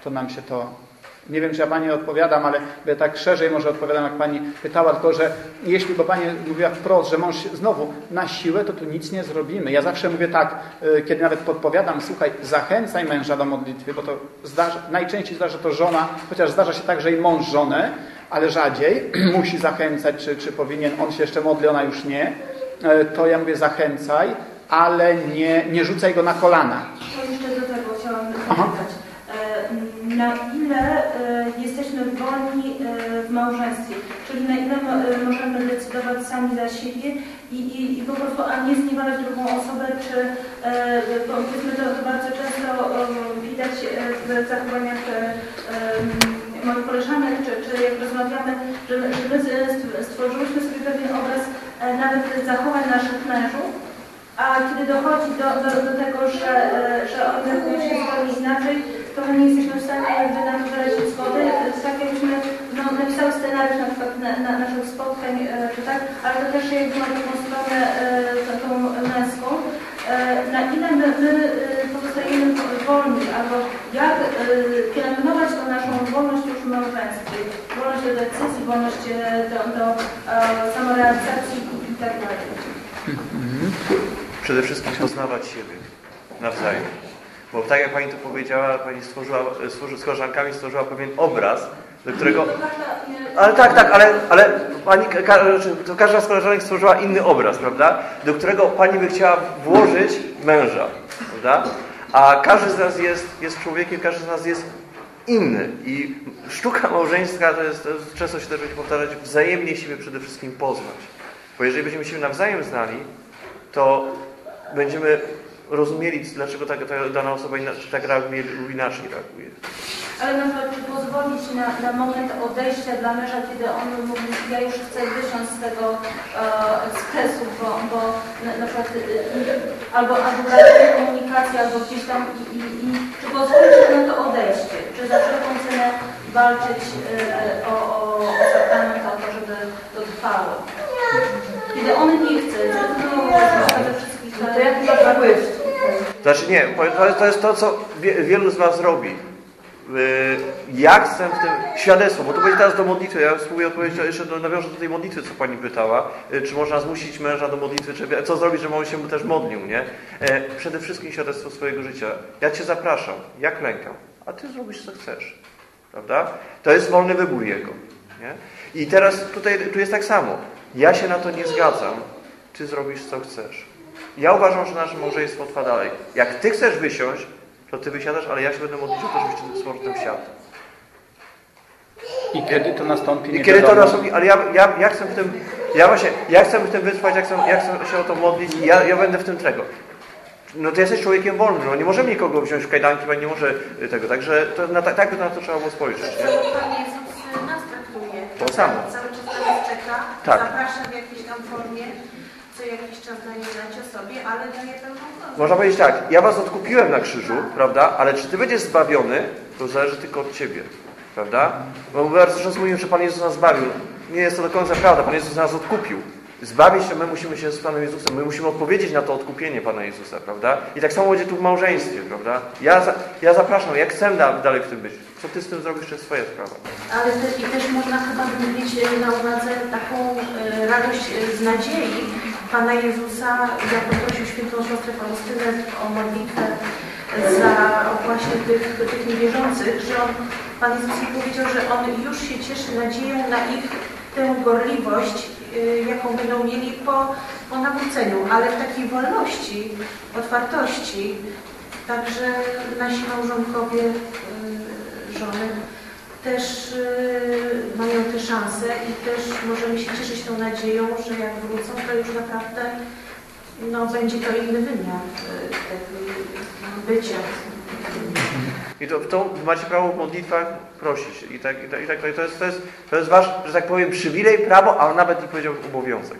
to nam się to nie wiem, czy ja Pani odpowiadam, ale ja tak szerzej może odpowiadam, jak Pani pytała, tylko że jeśli, bo Pani mówiła wprost, że mąż znowu na siłę, to tu nic nie zrobimy. Ja zawsze mówię tak, y, kiedy nawet podpowiadam, słuchaj, zachęcaj męża do modlitwy, bo to zdarza, najczęściej zdarza to żona, chociaż zdarza się tak, że i mąż żonę, ale rzadziej musi zachęcać, czy, czy powinien, on się jeszcze modli, ona już nie, y, to ja mówię zachęcaj, ale nie, nie rzucaj go na kolana. To jeszcze do tego chciałam zapytać na ile e, jesteśmy wolni e, w małżeństwie, czyli na ile e, możemy decydować sami za siebie i, i, i po prostu, a nie zniewalać drugą osobę, czy powiedzmy to, to bardzo często widać w zachowaniach moich koleżanek, czy, czy jak rozmawiamy, że, że my stworzyliśmy sobie pewien obraz nawet zachowań naszych mężów, a kiedy dochodzi do, do, do tego, że, że oni zachowują się zupełnie inaczej, trochę nie jesteśmy w stanie jakby na to wyrazić zgody. Tak jakbyśmy no, napisały scenariusz na przykład na, na naszych spotkań, e, czy tak, ale to też jakby ma taką stronę e, taką męską. E, na ile my, my pozostajemy wolni, albo jak pielęgnować tą naszą wolność już w małżeństwie, wolność do decyzji, wolność do, do samorealizacji i tak dalej. Przede wszystkim poznawać siebie nawzajem. Bo tak jak Pani to powiedziała, Pani stworzyła, stworzy, z koleżankami stworzyła pewien obraz, do którego... Ale tak, tak, ale, ale Pani, to każda z koleżanek stworzyła inny obraz, prawda? Do którego Pani by chciała włożyć męża, prawda? A każdy z nas jest, jest człowiekiem, każdy z nas jest inny. I sztuka małżeńska to jest, to jest często się też będzie powtarzać, wzajemnie siebie przede wszystkim poznać. Bo jeżeli będziemy się nawzajem znali, to będziemy rozumieli, dlaczego ta, ta dana osoba inaczej, tak reaguje lub inaczej reaguje. Ale na przykład czy pozwolić na, na moment odejścia dla męża, kiedy on mówi, ja już chcę wysiąść z tego e, ekspresu, bo, bo na, na przykład e, albo, albo brakuje komunikacji, albo gdzieś tam i, i, i czy pozwolić na to odejście, czy za wszelką cenę walczyć e, o, o, o sakrament, o to, żeby to trwało. Kiedy on nie chce, zrezygnował ze wszystkich No to jak to zabłyszcz? Znaczy nie, to jest, to jest to, co wie, wielu z Was robi. Yy, Ja chcę w tym świadectwo, bo to będzie teraz do modlitwy. Ja spróbuję odpowiedzieć jeszcze do, nawiążę do tej modlitwy, co Pani pytała. Yy, Czy można zmusić męża do modlitwy, czy co zrobić, żeby on się też modlił, nie? Yy, Przede wszystkim świadectwo swojego życia. Ja Cię zapraszam, ja klękam, a Ty zrobisz co chcesz. Prawda? To jest wolny wybór jego. Nie? I teraz tutaj tu jest tak samo. Ja się na to nie zgadzam. Ty zrobisz co chcesz. Ja uważam, że nasze małżeństwo trwa dalej. Jak Ty chcesz wysiąść, to Ty wysiadasz, ale ja się będę modlić o to, żebyś Ty z powrotem wsiadł. I kiedy to nastąpi? I kiedy to nastąpi, ale ja, ja, ja chcę w tym, ja właśnie, ja chcę w tym wytrwać, ja chcę, ja chcę się o to modlić i ja, ja będę w tym tego. No ty jesteś człowiekiem wolnym, no nie możemy nikogo wziąć w kajdanki, bo nie może y, tego, także to, na, tak by na to trzeba było spojrzeć. Nie? Pan Jezus nas traktuje. To samo. Cały czas na nas czeka, Tak. zaprasza w jakiejś tam formie, co jakiś czas daje znać o sobie, ale daje pełną wolność. Można powiedzieć tak, ja was odkupiłem na krzyżu, prawda, ale czy ty będziesz zbawiony, to zależy tylko od ciebie, prawda? Bo my bardzo często mówimy, że Pan Jezus nas zbawił. Nie jest to do końca prawda, Pan Jezus nas odkupił. Zbawić się my musimy się z Panem Jezusem, my musimy odpowiedzieć na to odkupienie Pana Jezusa, prawda? I tak samo będzie tu w małżeństwie, prawda? Ja, za, ja zapraszam, jak chcę da, dalej w tym być. Co ty z tym zrobisz, to jest twoja sprawa. Ale też, i też można chyba mieć na uwadze taką e, radość e, z nadziei Pana Jezusa, jak poprosił świętą siostrę Faustynę o modlitwę za właśnie tych, tych niewierzących, że on, Pan Jezus jej powiedział, że On już się cieszy nadzieją na ich tę gorliwość, e, jaką będą mieli po, po nawróceniu, ale w takiej wolności, otwartości. Także nasi małżonkowie, e, żony też y, mają te szanse i też możemy się cieszyć tą nadzieją, że jak wrócą, to już naprawdę no, będzie to inny wymiar y, bycia. I to, to macie prawo w modlitwach prosić. I tak, i tak, i tak to, jest, to, jest, to jest wasz, że tak powiem, przywilej, prawo, a nawet nie powiedział obowiązek.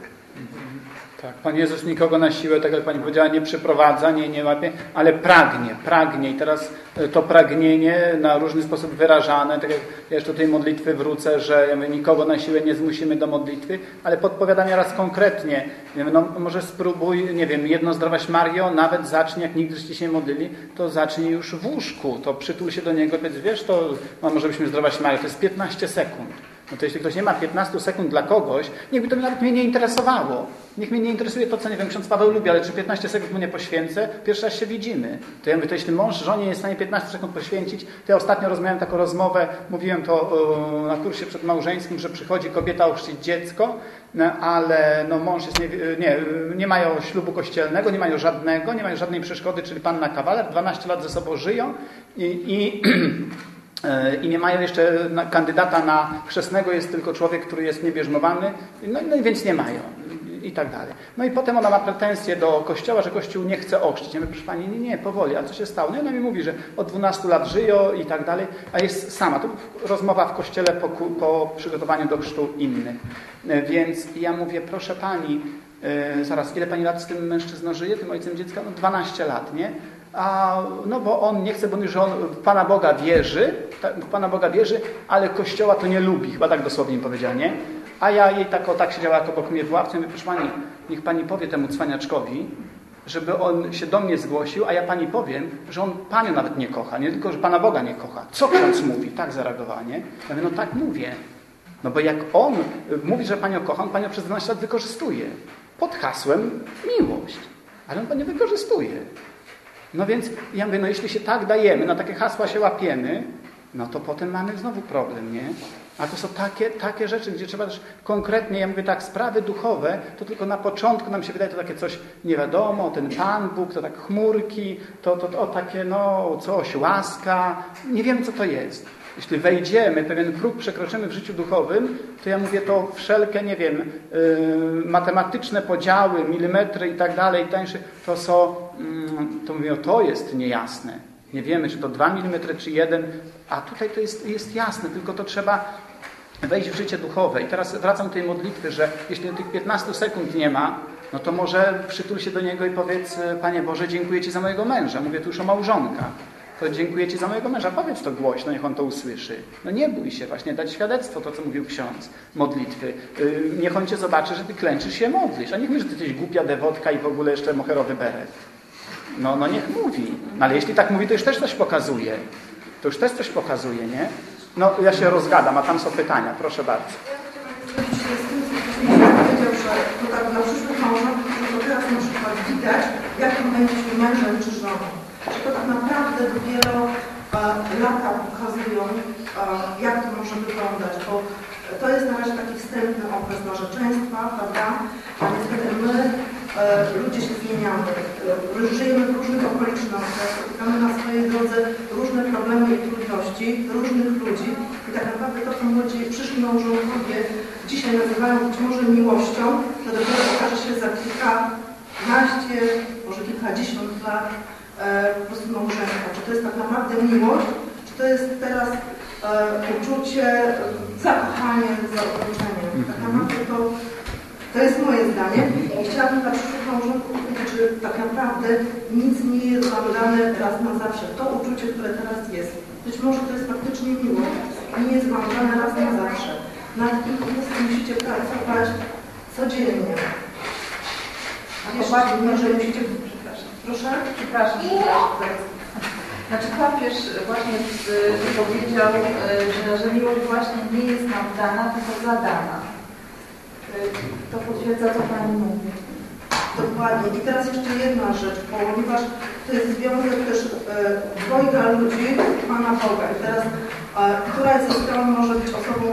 Tak, Pan Jezus nikogo na siłę, tak jak Pani powiedziała, nie przyprowadza, nie, nie łapie, ale pragnie, pragnie. I teraz e, to pragnienie na różny sposób wyrażane, tak jak ja jeszcze do tej modlitwy wrócę, że my nikogo na siłę nie zmusimy do modlitwy, ale podpowiada nieraz konkretnie. No, może spróbuj, nie wiem, jedno zdrowaś Mario, nawet zacznij, jak nigdy żeście się nie modlili, to zacznij już w łóżku, to przytul się do niego, powiedz, wiesz, to no, może byśmy zdrowaś Mario, to jest 15 sekund. No to jeśli ktoś nie ma 15 sekund dla kogoś, niechby to nawet mnie nie interesowało. Niech mnie nie interesuje to, co nie wiem, ksiądz Paweł lubi, ale czy 15 sekund mu nie poświęcę, pierwszy raz się widzimy. To ja mówię, to jeśli mąż żonie jest w stanie 15 sekund poświęcić, to ja ostatnio rozmawiałem taką rozmowę, mówiłem to na kursie przedmałżeńskim, że przychodzi kobieta ochrzcić dziecko, no, ale no, mąż jest nie, nie, nie mają ślubu kościelnego, nie mają żadnego, nie mają żadnej przeszkody, czyli panna kawaler, 12 lat ze sobą żyją i, i i nie mają jeszcze kandydata na chrzestnego, jest tylko człowiek, który jest niebierzmowany, no, no i więc nie mają i tak dalej. No i potem ona ma pretensje do kościoła, że kościół nie chce ochrzcić. Ja mówię, proszę pani, nie, nie, powoli, a co się stało? No i ona mi mówi, że od 12 lat żyją i tak dalej, a jest sama. To rozmowa w kościele po, po przygotowaniu do chrztu innych. Więc ja mówię, proszę pani, yy, zaraz, ile pani lat z tym mężczyzną żyje, tym ojcem dziecka? No 12 lat, nie? A, no bo on nie chce, bo on, że on w Pana Boga wierzy, tak, w Pana Boga wierzy, ale Kościoła to nie lubi, chyba tak dosłownie mi powiedziała, nie? A ja jej tak, o, tak siedziała jak obok mnie w ławce i mówię, proszę Pani, niech Pani powie temu cwaniaczkowi, żeby on się do mnie zgłosił, a ja Pani powiem, że on Panią nawet nie kocha, nie tylko, że Pana Boga nie kocha. Co ksiądz mówi? Tak zareagowała, nie? Ja mówię, no tak mówię. No bo jak on mówi, że Panią kocha, on Panią przez 12 lat wykorzystuje. Pod hasłem miłość. Ale on Panią wykorzystuje. No więc ja mówię, no jeśli się tak dajemy, na takie hasła się łapiemy, no to potem mamy znowu problem, nie? A to są takie, takie rzeczy, gdzie trzeba też konkretnie, ja mówię tak, sprawy duchowe, to tylko na początku nam się wydaje to takie coś nie wiadomo, ten Pan Bóg, to tak chmurki, to, to, to takie no coś, łaska, nie wiem co to jest. Jeśli wejdziemy, pewien próg przekroczymy w życiu duchowym, to ja mówię to wszelkie, nie wiem, yy, matematyczne podziały, milimetry i tak dalej, tańsze, to są, yy, to mówię, to jest niejasne. Nie wiemy, czy to 2 mm, czy 1, a tutaj to jest, jest jasne, tylko to trzeba wejść w życie duchowe. I teraz wracam do tej modlitwy, że jeśli tych 15 sekund nie ma, no to może przytul się do Niego i powiedz, Panie Boże, dziękuję Ci za mojego męża. Mówię tu już o małżonka. To dziękuję Ci za mojego męża. Powiedz to głośno, niech on to usłyszy. No nie bój się właśnie dać świadectwo, to co mówił ksiądz, modlitwy. Yy, niech on Cię zobaczy, że Ty klęczysz się modlisz. A niech mówi, że Ty jesteś głupia dewotka i w ogóle jeszcze moherowy beret. No, no niech mówi. No, ale jeśli tak mówi, to już też coś pokazuje. To już też coś pokazuje, nie? No, ja się rozgadam, a tam są pytania. Proszę bardzo. powiedział, że to tak dla przyszłych małżonków, to teraz na przykład widać, jakim będziesz mężem czy żoną. Że to tak naprawdę dopiero e, lata pokazują, e, jak to może wyglądać, bo to jest na razie taki wstępny okres narzeczeństwa, prawda? A niestety my ludzie się zmieniamy, e, żyjemy w różnych okolicznościach, spotykamy na swojej drodze różne problemy i trudności, różnych ludzi i tak naprawdę to, co młodzi przyszli małżonkowie dzisiaj nazywają być może miłością, to dopiero okaże się za kilkanaście, może kilkadziesiąt lat e, po prostu małżeństwa. Czy to jest tak naprawdę miłość, czy to jest teraz e, uczucie, zakochanie, zaotoczenie. Tak naprawdę to to jest moje zdanie i chciałabym przyszłych małżonków powiedzieć, że tak naprawdę nic nie jest wam dane raz na zawsze. To uczucie, które teraz jest, być może to jest faktycznie miłość, nie jest wam dane raz na zawsze. Nad tym po prostu musicie pracować codziennie. A jeszcze, że musicie... Przepraszam. Proszę? Przepraszam. Znaczy papież właśnie powiedział, że, że miłość właśnie nie jest nam dana, tylko zadana. To potwierdza, co Pani mówi. Dokładnie. I teraz jeszcze jedna rzecz, ponieważ to jest związek też e, dwojga ludzi Pana Boga. I teraz, e, która ze stron może być osobą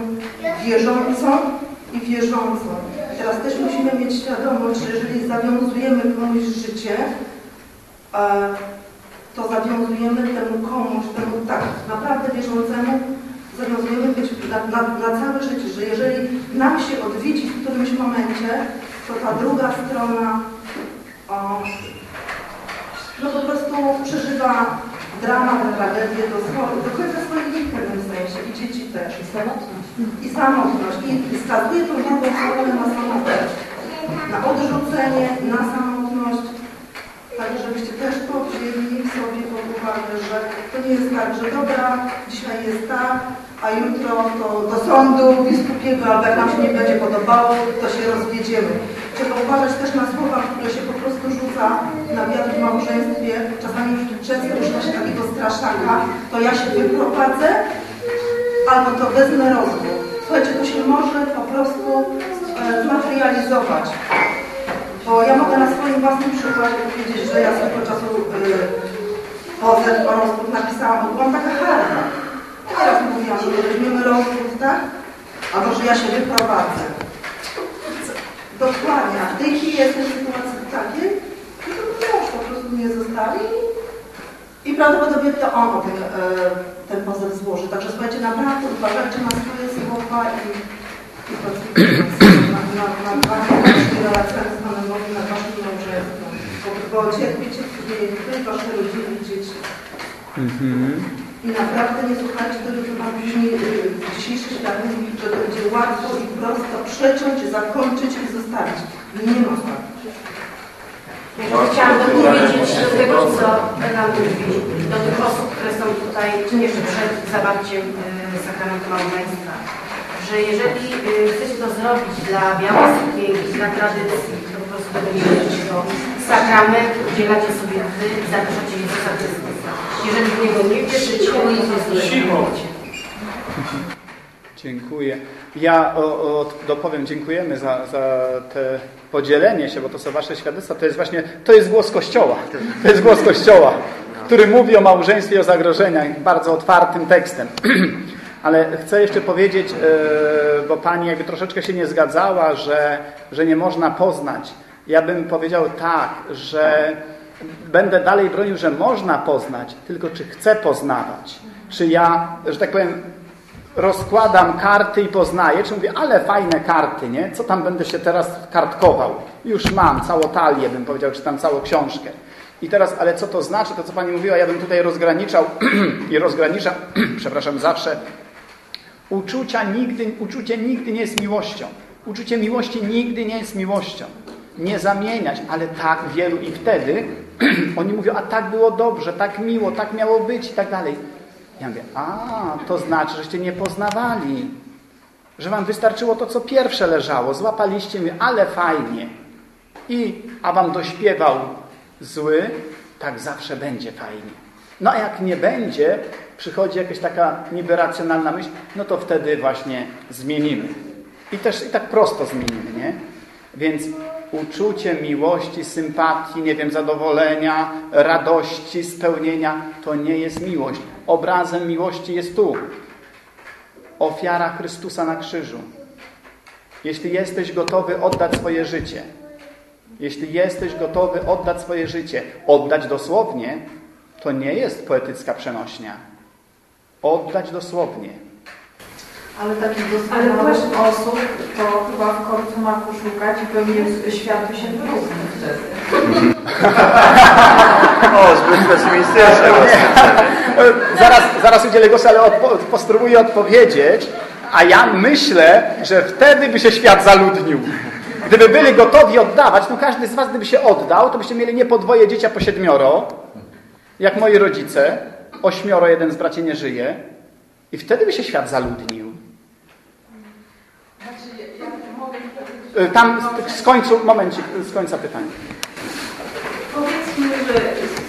wierzącą i wierzącą. I teraz też musimy mieć świadomość, że jeżeli zawiązujemy komuś życie, e, to zawiązujemy temu komuś, temu tak naprawdę wierzącemu, zobowiązujemy być na, na, na, całe życie, że jeżeli nam się odwiedzi w którymś momencie, to ta druga strona o, no po prostu przeżywa dramat, tragedię do, do końca swojej w pewnym sensie i dzieci też. I samotność. I samotność. I skazuje tą drugą stronę na samotność. Na odrzucenie, na samotność. Tak, żebyście też to wzięli sobie pod uwagę, że to nie jest tak, że dobra, dzisiaj jest tak, a jutro to do sądu biskupiego, albo jak nam się nie będzie podobało, to się rozwiedziemy. Trzeba uważać też na słowa, które się po prostu rzuca na wiatr w małżeństwie. Czasami często używa się takiego straszaka, to ja się wyprowadzę, albo to wezmę rozwód. Słuchajcie, to się może po prostu e, zmaterializować. Bo ja mogę na swoim własnym przykładzie powiedzieć, że ja swego czasu yy, pozew o rozwód napisałam, bo byłam taka harda. Teraz mówiłam, że weźmiemy rozwód, tak? Albo, że ja się wyprowadzę. Dokładnie. A w tej chwili jestem w sytuacji takiej, że to mąż po prostu mnie zostawi i prawdopodobnie to on ten, yy, ten pozew złoży. Także słuchajcie, naprawdę uważajcie na swoje słowa i, i pracujcie na, na, z Panem Bogiem, na waszym małżeństwem. Bo, cierpicie wy, wasze rodziny dzieci. Mhm. I naprawdę nie słuchajcie tego, co Wam później y, dzisiejszy świat mówi, że to będzie łatwo i prosto przeciąć, zakończyć i zostawić. Nie ma tak. Chciałam dopowiedzieć do tego, co nam mówi, do tych osób, które są tutaj jeszcze przed zawarciem y, sakramentu małżeństwa że jeżeli y, chcecie to zrobić dla białej sukienki, dla tradycji, to sakrament udzielacie sobie wy i zapraszacie Jezusa Chrystusa. Jeżeli w Niego nie wierzycie, to zrobicie. Dziękuję. Ja o, o, dopowiem, dziękujemy za, za te podzielenie się, bo to są Wasze świadectwa. To jest właśnie, to jest głos Kościoła. To jest głos Kościoła. który mówi o małżeństwie i o zagrożeniach bardzo otwartym tekstem. Ale chcę jeszcze powiedzieć, e, bo Pani jakby troszeczkę się nie zgadzała, że, że nie można poznać. Ja bym powiedział tak, że będę dalej bronił, że można poznać, tylko czy chcę poznawać. Czy ja, że tak powiem, rozkładam karty i poznaję, czy mówię, ale fajne karty, nie? Co tam będę się teraz kartkował? Już mam całą talię, bym powiedział, czy tam całą książkę. I teraz, ale co to znaczy? To, co Pani mówiła, ja bym tutaj rozgraniczał i rozgraniczam, przepraszam, zawsze uczucia nigdy, uczucie nigdy nie jest miłością. Uczucie miłości nigdy nie jest miłością. Nie zamieniać, ale tak wielu i wtedy oni mówią, a tak było dobrze, tak miło, tak miało być i tak dalej. Ja mówię, a to znaczy, żeście nie poznawali. Że wam wystarczyło to, co pierwsze leżało. Złapaliście mnie, ale fajnie. I, a wam dośpiewał zły, tak zawsze będzie fajnie. No a jak nie będzie, przychodzi jakaś taka niby racjonalna myśl, no to wtedy właśnie zmienimy. I też i tak prosto zmienimy, nie? Więc uczucie miłości, sympatii, nie wiem, zadowolenia, radości, spełnienia, to nie jest miłość. Obrazem miłości jest tu. Ofiara Chrystusa na krzyżu. Jeśli jesteś gotowy oddać swoje życie, jeśli jesteś gotowy oddać swoje życie, oddać dosłownie, to nie jest poetycka przenośnia. Oddać dosłownie. Ale takich doskonałych osób to chyba w końcu ma poszukać i pewnie świat by się wyrównał wtedy. O, zbyt pesymistyczne. zaraz, zaraz udzielę głosu, ale odpo pospróbuję odpowiedzieć. A ja myślę, że wtedy by się świat zaludnił. Gdyby byli gotowi oddawać, no każdy z was gdyby się oddał, to byście mieli nie po dwoje dzieci, a po siedmioro, jak moi rodzice. Ośmioro, jeden z braci nie żyje. I wtedy by się świat zaludnił. Y, tam z, końcu, momencik, z końca pytania. Powiedzmy, że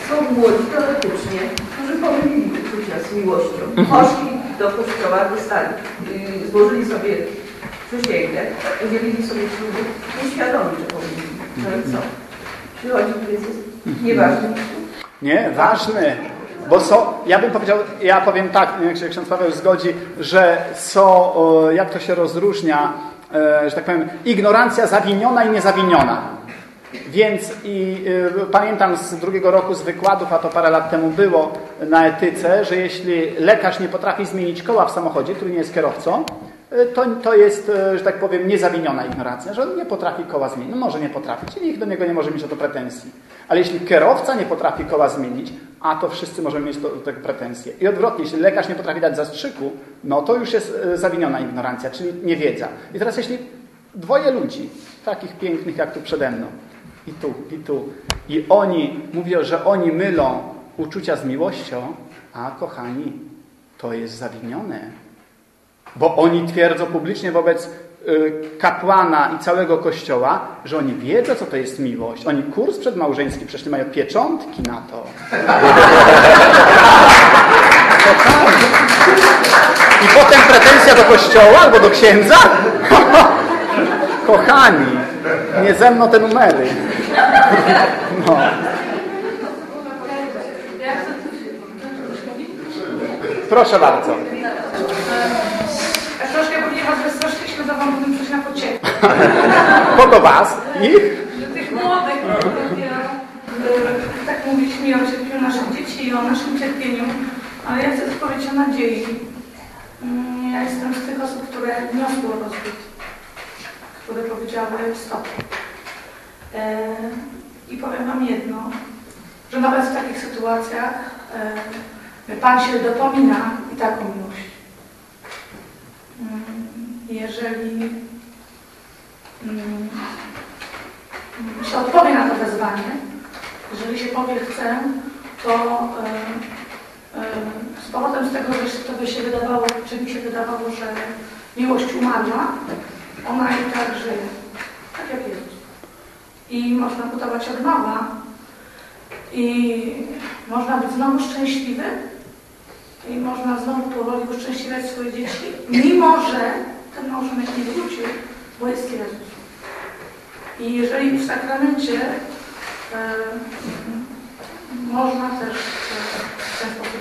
są młodzi teoretycznie, którzy pomylili uczucia z miłością. Mhm. Poszli do kościoła, wystali, y, złożyli sobie przysięgę, udzielili sobie ślubu, nieświadomi, że pomylili. No i co? Przychodzi kryzys, nieważny. Nie, ważny. Bo są, ja bym powiedział, ja powiem tak, nie wiem, jak się ksiądz Paweł zgodzi, że są, jak to się rozróżnia, e, że tak powiem, ignorancja zawiniona i niezawiniona. Więc i y, pamiętam z drugiego roku z wykładów, a to parę lat temu było na etyce, że jeśli lekarz nie potrafi zmienić koła w samochodzie, który nie jest kierowcą, to, to jest, y, że tak powiem, niezawiniona ignorancja, że on nie potrafi koła zmienić. No może nie potrafi, czyli nikt do niego nie może mieć o to pretensji. Ale jeśli kierowca nie potrafi koła zmienić, a to wszyscy możemy mieć do, do tego pretensje. I odwrotnie, jeśli lekarz nie potrafi dać zastrzyku, no to już jest y, zawiniona ignorancja, czyli niewiedza. I teraz jeśli dwoje ludzi, takich pięknych jak tu przede mną, i tu, i tu. I oni mówią, że oni mylą uczucia z miłością, a kochani, to jest zawinione. Bo oni twierdzą publicznie wobec y, kapłana i całego kościoła, że oni wiedzą, co to jest miłość. Oni kurs przedmałżeński przeszli, mają pieczątki na to. I potem pretensja do kościoła albo do księdza? Kochani, nie ze mną te numery. No. Proszę bardzo. Ponieważ wystraszyliśmy, to wam powiem coś na pociechę. Kogo was? Ich? Że tych młodych, y, tak mówiliśmy o cierpieniu naszych dzieci i o naszym cierpieniu, ale ja chcę też powiedzieć o nadziei. Mm, Ja jestem z tych osób, które niosły rozwód, które powiedziały stop. E, I powiem Wam jedno, że nawet w takich sytuacjach e, Pan się dopomina i taką miłość. Jeżeli mm, się odpowie na to wezwanie, jeżeli się powie chcę, to e, e, z powodem z tego, że to by się wydawało, czy mi się wydawało, że miłość umarła, ona i tak żyje. Tak jak Jezus. I można budować od nowa i można być znowu szczęśliwy i można znowu powoli uszczęśliwiać swoje dzieci, mimo że ten małżonek nie wrócił, bo jest Jezus. I jeżeli w sakramencie e, można też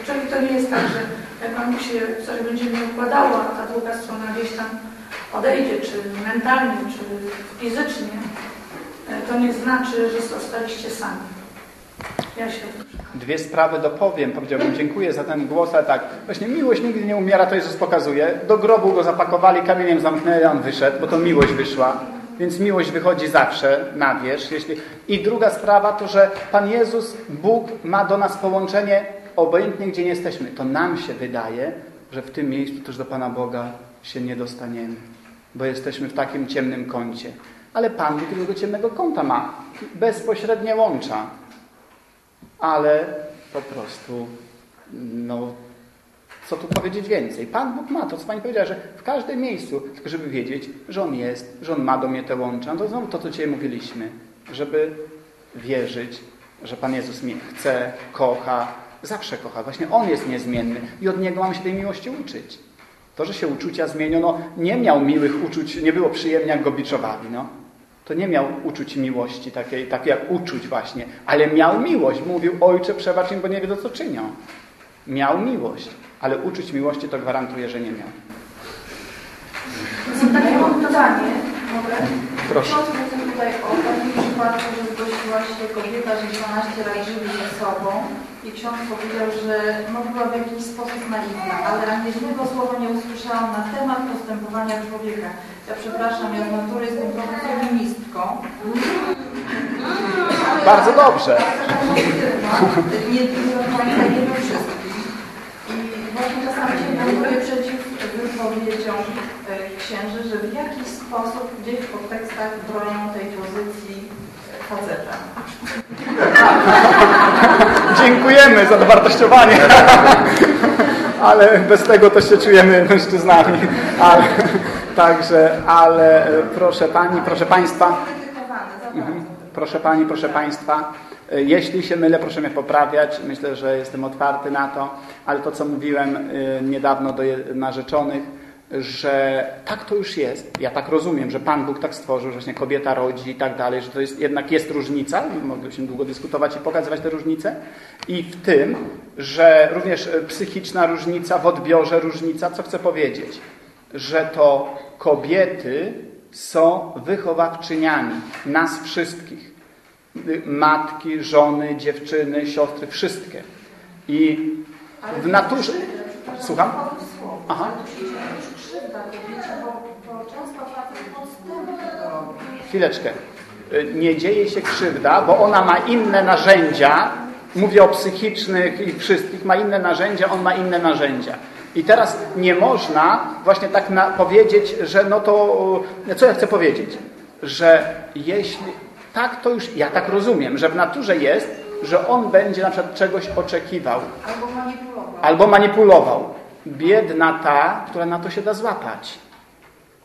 e, nie jest tak, że jak nam się coś będzie nie układało, a ta druga strona gdzieś tam odejdzie, czy mentalnie, czy fizycznie, e, to nie znaczy, że zostaliście sami. Dwie sprawy dopowiem. Powiedziałbym, dziękuję za ten głos, ale tak, właśnie miłość nigdy nie umiera, to Jezus pokazuje. Do grobu go zapakowali, kamieniem zamknęli, on wyszedł, bo to miłość wyszła. Więc miłość wychodzi zawsze na wierzch. Jeśli... I druga sprawa to, że Pan Jezus, Bóg ma do nas połączenie obojętnie gdzie nie jesteśmy. To nam się wydaje, że w tym miejscu też do Pana Boga się nie dostaniemy. Bo jesteśmy w takim ciemnym kącie. Ale Pan Bóg tego ciemnego kąta ma. Bezpośrednie łącza ale po prostu, no, co tu powiedzieć więcej? Pan Bóg ma to, co Pani powiedziała, że w każdym miejscu, tylko żeby wiedzieć, że On jest, że On ma do mnie te łącza. No to znowu to, co dzisiaj mówiliśmy, żeby wierzyć, że Pan Jezus mnie chce, kocha, zawsze kocha. Właśnie On jest niezmienny i od Niego mam się tej miłości uczyć. To, że się uczucia zmieniono, nie miał miłych uczuć, nie było przyjemnie, jak go biczowali, no to nie miał uczuć miłości, takiej, tak jak uczuć właśnie, ale miał miłość. Mówił, ojcze, przebacz im, bo nie wiedzą, co czynią. Miał miłość, ale uczuć miłości to gwarantuje, że nie miał. Takie mam pytanie, mogę? Proszę. Chodzi tutaj o takim przypadku, że zgłosiła się kobieta, że 12 lat żywi ze sobą i ksiądz powiedział, że była w jakiś sposób naiwna, ale ani jednego słowa nie usłyszałam na temat postępowania człowieka. Ja przepraszam, ja z natury jestem trochę feministką. Bardzo dobrze. Nie, nie nie do wszystkich. I właśnie czasami się buntuję przeciw wypowiedziom e, księży, że w jakiś sposób gdzieś w podtekstach bronią tej pozycji faceta. Dziękujemy za dowartościowanie. ale bez tego to się czujemy mężczyznami. Ale, także, ale proszę Pani, proszę Państwa. Mhm. Proszę Pani, proszę Państwa. Jeśli się mylę, proszę mnie poprawiać. Myślę, że jestem otwarty na to. Ale to, co mówiłem e, niedawno do narzeczonych, że tak to już jest. Ja tak rozumiem, że Pan Bóg tak stworzył, że właśnie kobieta rodzi i tak dalej, że to jest, jednak jest różnica. Mogliśmy długo dyskutować i pokazywać te różnice. I w tym, że również psychiczna różnica, w odbiorze różnica, co chcę powiedzieć? Że to kobiety są wychowawczyniami nas wszystkich. Matki, żony, dziewczyny, siostry, wszystkie. I w naturze... Słucham? Aha. Chwileczkę. Nie dzieje się krzywda, bo ona ma inne narzędzia. Mówię o psychicznych i wszystkich. Ma inne narzędzia, on ma inne narzędzia. I teraz nie można właśnie tak powiedzieć, że no to... Co ja chcę powiedzieć? Że jeśli... Tak to już... Ja tak rozumiem, że w naturze jest, że on będzie na przykład czegoś oczekiwał. Albo manipulował. Albo manipulował. Biedna ta, która na to się da złapać.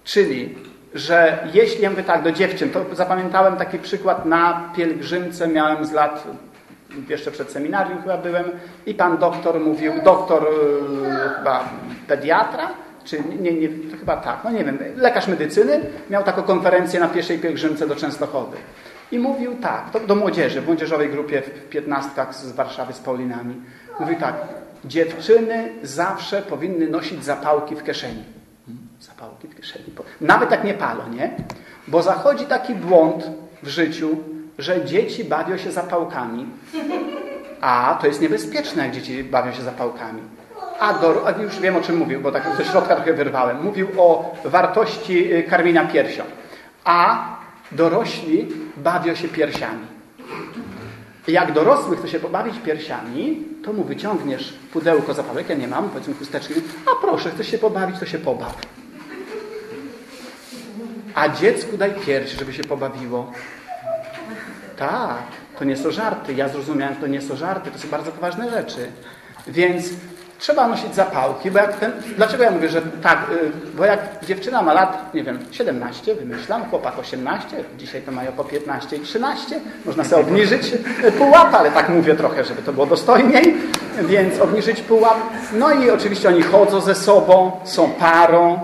Czyli, że jeśli, ja mówię tak, do dziewczyn, to zapamiętałem taki przykład na pielgrzymce, miałem z lat, jeszcze przed seminarium chyba byłem, i pan doktor mówił, doktor yy, chyba pediatra, czy nie, nie, to chyba tak, no nie wiem, lekarz medycyny, miał taką konferencję na pierwszej pielgrzymce do Częstochowy. I mówił tak, do młodzieży, w młodzieżowej grupie w piętnastkach z Warszawy z Paulinami. Mówił tak, dziewczyny zawsze powinny nosić zapałki w kieszeni. Zapałki w kieszeni. Nawet jak nie palą, nie? Bo zachodzi taki błąd w życiu, że dzieci bawią się zapałkami, a to jest niebezpieczne, jak dzieci bawią się zapałkami. A, do, a już wiem, o czym mówił, bo tak do środka trochę wyrwałem. Mówił o wartości y, karmienia piersią. A dorośli bawią się piersiami. Jak dorosły chce się pobawić piersiami, to mu wyciągniesz pudełko zapałek, ja nie mam, powiedzmy chusteczki, a proszę, chcesz się pobawić, to się pobaw. A dziecku daj pierś, żeby się pobawiło. Tak, to nie są żarty. Ja zrozumiałem, to nie są żarty, to są bardzo poważne rzeczy. Więc trzeba nosić zapałki, bo jak ten, dlaczego ja mówię, że tak, bo jak dziewczyna ma lat, nie wiem, 17, wymyślam, chłopak 18, dzisiaj to mają po 15 i 13, można sobie obniżyć pułap, ale tak mówię trochę, żeby to było dostojniej, więc obniżyć pułap. No i oczywiście oni chodzą ze sobą, są parą,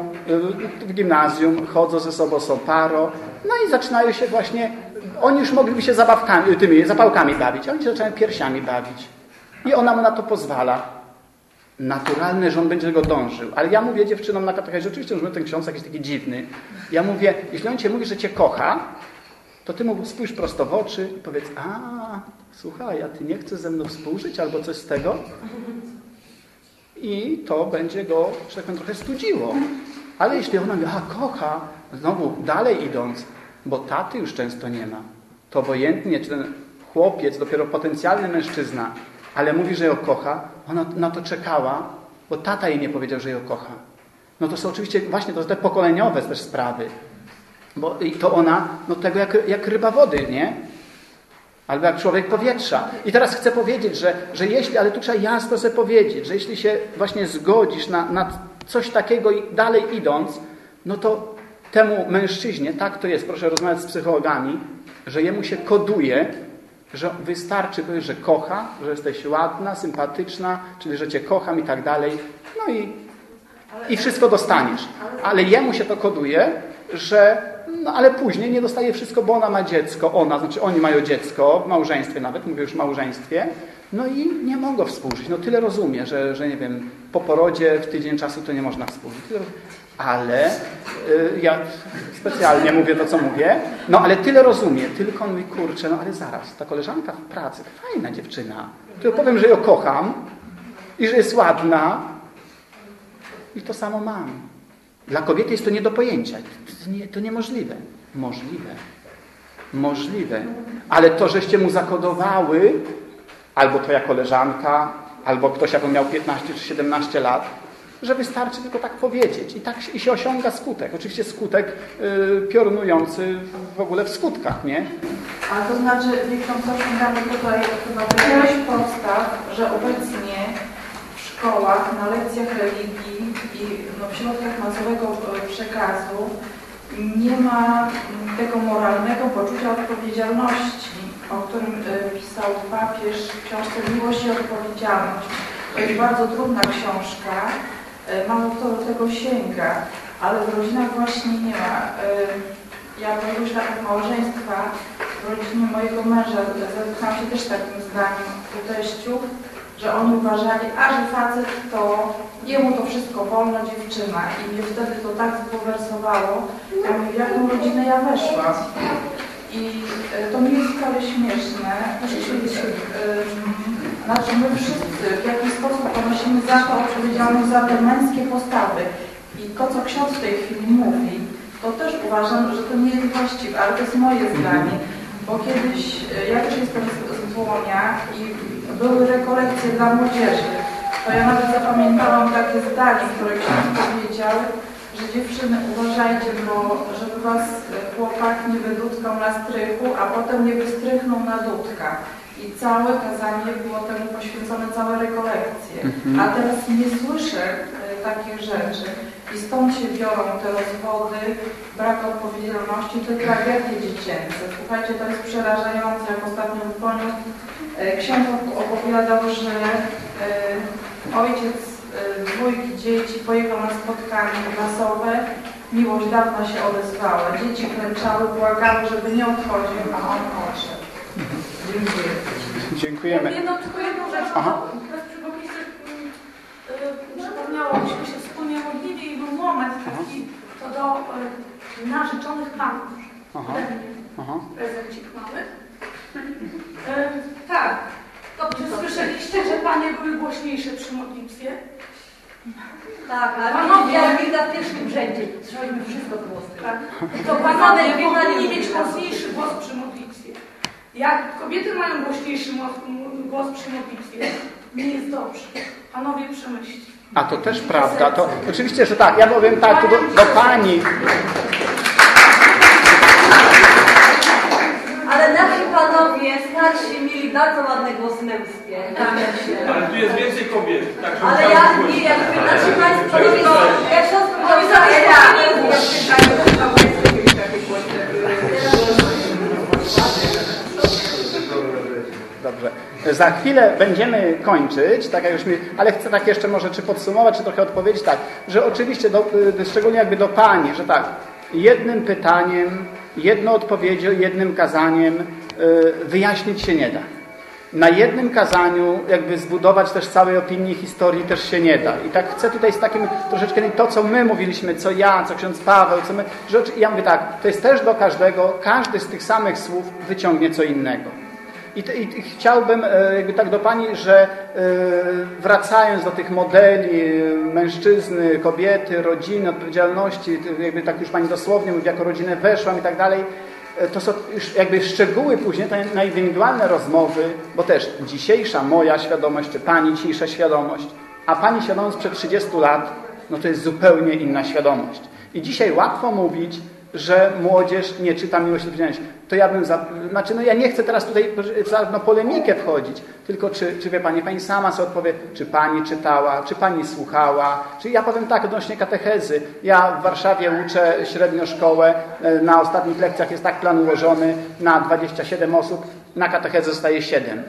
w gimnazjum chodzą ze sobą, są parą, no i zaczynają się właśnie, oni już mogliby się zabawkami, tymi zapałkami bawić, oni się zaczynają piersiami bawić. I ona mu na to pozwala. Naturalne, że on będzie do tego dążył. Ale ja mówię dziewczynom na katechezie, oczywiście że ten ksiądz jakiś taki dziwny. Ja mówię, jeśli on cię mówi, że cię kocha, to ty mu spójrz prosto w oczy i powiedz, a słuchaj, a ty nie chcesz ze mną współżyć albo coś z tego? I to będzie go, że tak powiem, trochę studziło. Ale jeśli ona mówi, a kocha, znowu dalej idąc, bo taty już często nie ma, to obojętnie, czy ten chłopiec, dopiero potencjalny mężczyzna, ale mówi, że ją kocha, ona na to czekała, bo tata jej nie powiedział, że ją kocha. No to są oczywiście właśnie to te pokoleniowe też sprawy. Bo i to ona, no tego jak, jak ryba wody, nie? Albo jak człowiek powietrza. I teraz chcę powiedzieć, że, że jeśli, ale tu trzeba jasno sobie powiedzieć, że jeśli się właśnie zgodzisz na, na coś takiego i dalej idąc, no to temu mężczyźnie, tak to jest, proszę rozmawiać z psychologami, że jemu się koduje, że wystarczy powiedzieć, że kocha, że jesteś ładna, sympatyczna, czyli że cię kocham i tak dalej. No i, i wszystko dostaniesz. Ale jemu się to koduje, że no ale później nie dostaje wszystko, bo ona ma dziecko, ona, znaczy oni mają dziecko, w małżeństwie nawet, mówię już w małżeństwie, no i nie mogą współżyć. No tyle rozumie, że, że nie wiem, po porodzie w tydzień czasu to nie można współżyć. Ale y, ja specjalnie mówię to, co mówię, no ale tyle rozumie, tylko mówi, kurczę, no ale zaraz, ta koleżanka w pracy, fajna dziewczyna, to powiem, że ją kocham i że jest ładna i to samo mam. Dla kobiety jest to nie do pojęcia. To, nie, to niemożliwe. Możliwe. Możliwe. Ale to, żeście mu zakodowały, albo twoja koleżanka, albo ktoś, jak on miał 15 czy 17 lat, że wystarczy tylko tak powiedzieć. I tak i się osiąga skutek. Oczywiście skutek yy, piorunujący w ogóle w skutkach, nie? Ale to znaczy, Wiktor, co osiągamy tutaj chyba jakiegoś podstaw, że obecnie w szkołach, na lekcjach religii i no, w środkach masowego e, przekazu nie ma tego moralnego poczucia odpowiedzialności, o którym e, pisał papież w książce Miłość i Odpowiedzialność. To jest bardzo trudna książka, mało kto do tego sięga, ale w rodzinach właśnie nie ma. Ja po iluś latach małżeństwa w rodzinie mojego męża zetknęłam się też takim zdaniem u teściów, że oni uważali, a że facet to jemu to wszystko wolno, dziewczyna. I mnie wtedy to tak zbulwersowało, ja mówię, w jaką rodzinę ja weszłam. I e, to mi jest wcale śmieszne. Znaczy my wszyscy w jakiś sposób ponosimy za to odpowiedzialność za te męskie postawy. I to, co ksiądz w tej chwili mówi, to też uważam, że to nie jest właściwe, ale to jest moje zdanie. Bo kiedyś, e, ja też jestem z Dłonia i były rekolekcje dla młodzieży, to ja nawet zapamiętałam takie zdanie, które ksiądz powiedział, że dziewczyny uważajcie, bo żeby was chłopak nie wydutkał na strychu, a potem nie wystrychnął na dudka. I całe kazanie było temu poświęcone, całe rekolekcje. Mhm. A teraz nie słyszę y, takich rzeczy. I stąd się biorą te rozwody, brak odpowiedzialności, te tragedie dziecięce. Słuchajcie, to jest przerażające, jak ostatnio poniósł E, ksiądz opowiadał, że e, ojciec e, dwójki dzieci pojechał na spotkanie klasowe. Miłość dawno się odezwała. Dzieci klęczały, błagały, żeby nie odchodził, a on odszedł. Dziękuję. Dziękujemy. Jedno, tylko jedną rzecz. Aha. Przypomniało mi się wspólnie modliwie i był moment taki, to do narzeczonych panów. Aha. Aha. Prezencik mały. E, tak. Dobrze słyszeliście, że panie były głośniejsze przy modlitwie? Tak, ale panowie, jak na pierwszym rzędzie, słyszeliśmy wszystko głos. Tak. To panowie powinni mieć mocniejszy głos przy modlitwie. Jak kobiety mają głośniejszy głos przy modlitwie, nie jest dobrze. Panowie przemyślcie. A to też prawda. To oczywiście, że tak. Ja powiem tak, do, do pani. Ale nasi panowie starsi mieli bardzo ładne głosy męskie. Ale tu jest więcej kobiet. Tak, Ale ja nie, jakby nasi państwo nie jak ksiądz powiedział, że Dobrze. Za chwilę będziemy kończyć, tak jak już mi, ale chcę tak jeszcze może czy podsumować, czy trochę odpowiedzieć tak, że oczywiście, do, szczególnie jakby do Pani, że tak, jednym pytaniem jedną odpowiedzią, jednym kazaniem y, wyjaśnić się nie da. na jednym kazaniu jakby zbudować też całej opinii historii też się nie da. I tak chcę tutaj z takim troszeczkę to, co my mówiliśmy, co ja, co ksiądz Paweł, co my, rzecz, ja mówię tak, to jest też do każdego, każdy z tych samych słów wyciągnie co innego. I, i, chciałbym e, jakby tak do Pani, że e, wracając do tych modeli e, mężczyzny, kobiety, rodziny, odpowiedzialności, jakby tak już Pani dosłownie mówi, jako rodzinę weszłam i tak dalej, to są już jakby szczegóły później, te na indywidualne rozmowy, bo też dzisiejsza moja świadomość, czy Pani dzisiejsza świadomość, a Pani świadomość przed 30 lat, no to jest zupełnie inna świadomość. I dzisiaj łatwo mówić, że młodzież nie czyta do To ja bym, za... znaczy no ja nie chcę teraz tutaj na polemikę wchodzić, tylko czy, czy wie Pani, Pani sama sobie odpowie, czy Pani czytała, czy Pani słuchała, czy ja powiem tak odnośnie katechezy. Ja w Warszawie uczę średnią szkołę, e, na ostatnich lekcjach jest tak plan ułożony na 27 osób, na katechezę zostaje 7.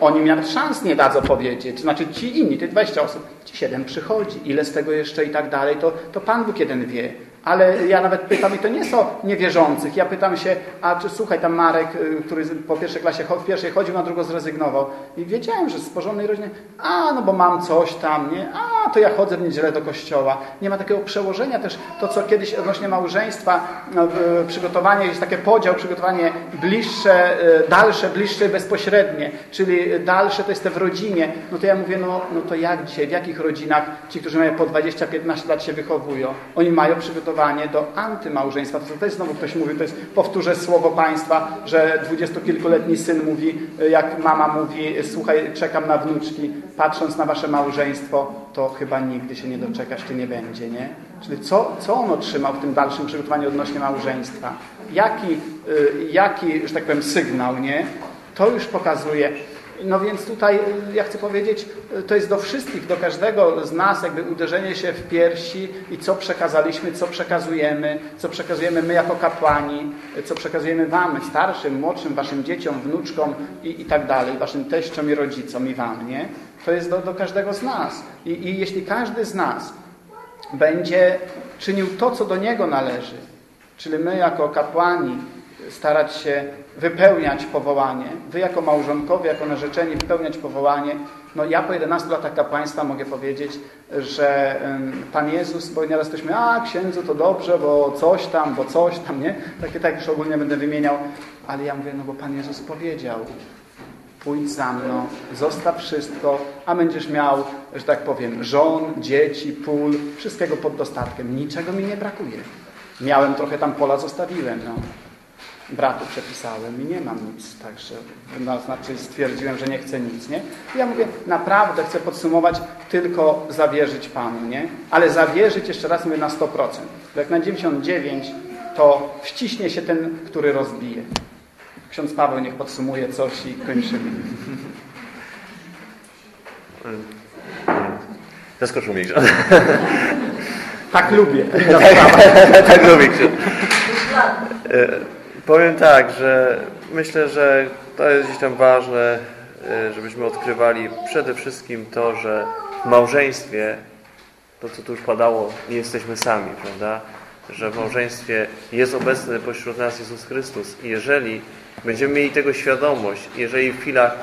Oni mi nawet szans nie dadzą powiedzieć. Znaczy ci inni, te 20 osób, ci 7 przychodzi. Ile z tego jeszcze i tak dalej, to, to Pan Bóg jeden wie. Ale ja nawet pytam, i to nie są niewierzących. Ja pytam się, a czy słuchaj, tam Marek, y, który po pierwszej klasie w pierwszej chodził, na drugą zrezygnował. I wiedziałem, że z porządnej rodziny, a no bo mam coś tam, nie? A to ja chodzę w niedzielę do kościoła. Nie ma takiego przełożenia też. To, co kiedyś odnośnie małżeństwa, no, przygotowanie, jest takie podział, przygotowanie bliższe, y, dalsze, bliższe, bezpośrednie. Czyli dalsze to jest te w rodzinie. No to ja mówię, no, no to jak dzisiaj, w jakich rodzinach ci, którzy mają po 20-15 lat się wychowują? Oni mają przygotowanie przygotowanie do antymałżeństwa. To też znowu ktoś mówi, to jest, powtórzę słowo państwa, że dwudziestokilkuletni syn mówi, jak mama mówi, słuchaj, czekam na wnuczki, patrząc na wasze małżeństwo, to chyba nigdy się nie doczekasz, czy nie będzie, nie? Czyli co, co on otrzymał w tym dalszym przygotowaniu odnośnie małżeństwa? Jaki, y, jaki że tak powiem, sygnał, nie? To już pokazuje, no więc tutaj ja chcę powiedzieć, to jest do wszystkich, do każdego z nas jakby uderzenie się w piersi i co przekazaliśmy, co przekazujemy, co przekazujemy my jako kapłani, co przekazujemy wam, starszym, młodszym, waszym dzieciom, wnuczkom i, i tak dalej, waszym teściom i rodzicom i wam, nie? To jest do, do każdego z nas. I, I jeśli każdy z nas będzie czynił to, co do niego należy, czyli my jako kapłani starać się wypełniać powołanie. Wy jako małżonkowie, jako narzeczeni wypełniać powołanie. No ja po 11 latach kapłaństwa mogę powiedzieć, że Pan Jezus, bo nieraz ktoś a księdzu to dobrze, bo coś tam, bo coś tam, nie? Takie tak już ogólnie będę wymieniał. Ale ja mówię, no bo Pan Jezus powiedział, pójdź za mną, zostaw wszystko, a będziesz miał, że tak powiem, żon, dzieci, pól, wszystkiego pod dostatkiem. Niczego mi nie brakuje. Miałem trochę tam pola, zostawiłem. No bratu przepisałem i nie mam nic, także no, znaczy stwierdziłem, że nie chcę nic, nie? I ja mówię, naprawdę chcę podsumować, tylko zawierzyć Panu, nie? Ale zawierzyć, jeszcze raz mówię, na 100%. Bo jak na 99, to wciśnie się ten, który rozbije. Ksiądz Paweł niech podsumuje coś i kończymy. Zaskoczył mnie Tak lubię. tak, tak lubię. Powiem tak, że myślę, że to jest gdzieś tam ważne, e, żebyśmy odkrywali przede wszystkim to, że w małżeństwie, to co tu już padało, nie jesteśmy sami, prawda? Że w małżeństwie jest obecny pośród nas Jezus Chrystus i jeżeli będziemy mieli tego świadomość, jeżeli w chwilach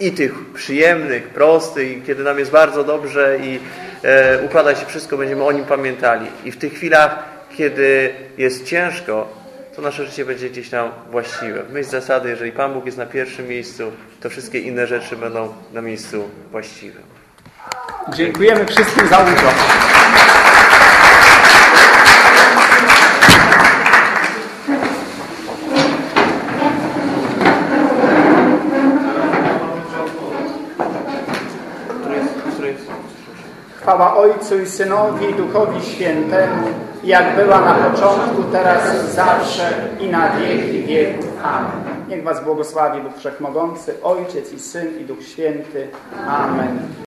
i tych przyjemnych, prostych, kiedy nam jest bardzo dobrze i e, układa się wszystko, będziemy o Nim pamiętali. I w tych chwilach, kiedy jest ciężko, to nasze życie będzie gdzieś tam właściwe. W myśl zasady, jeżeli Pan Bóg jest na pierwszym miejscu, to wszystkie inne rzeczy będą na miejscu właściwym. Dziękujemy wszystkim za udział. Chwała Ojcu i Synowi i Duchowi Świętemu, jak była na początku, teraz zawsze i na wieki wieków. Amen. Niech Was błogosławi Bóg Wszechmogący, Ojciec i Syn i Duch Święty. Amen.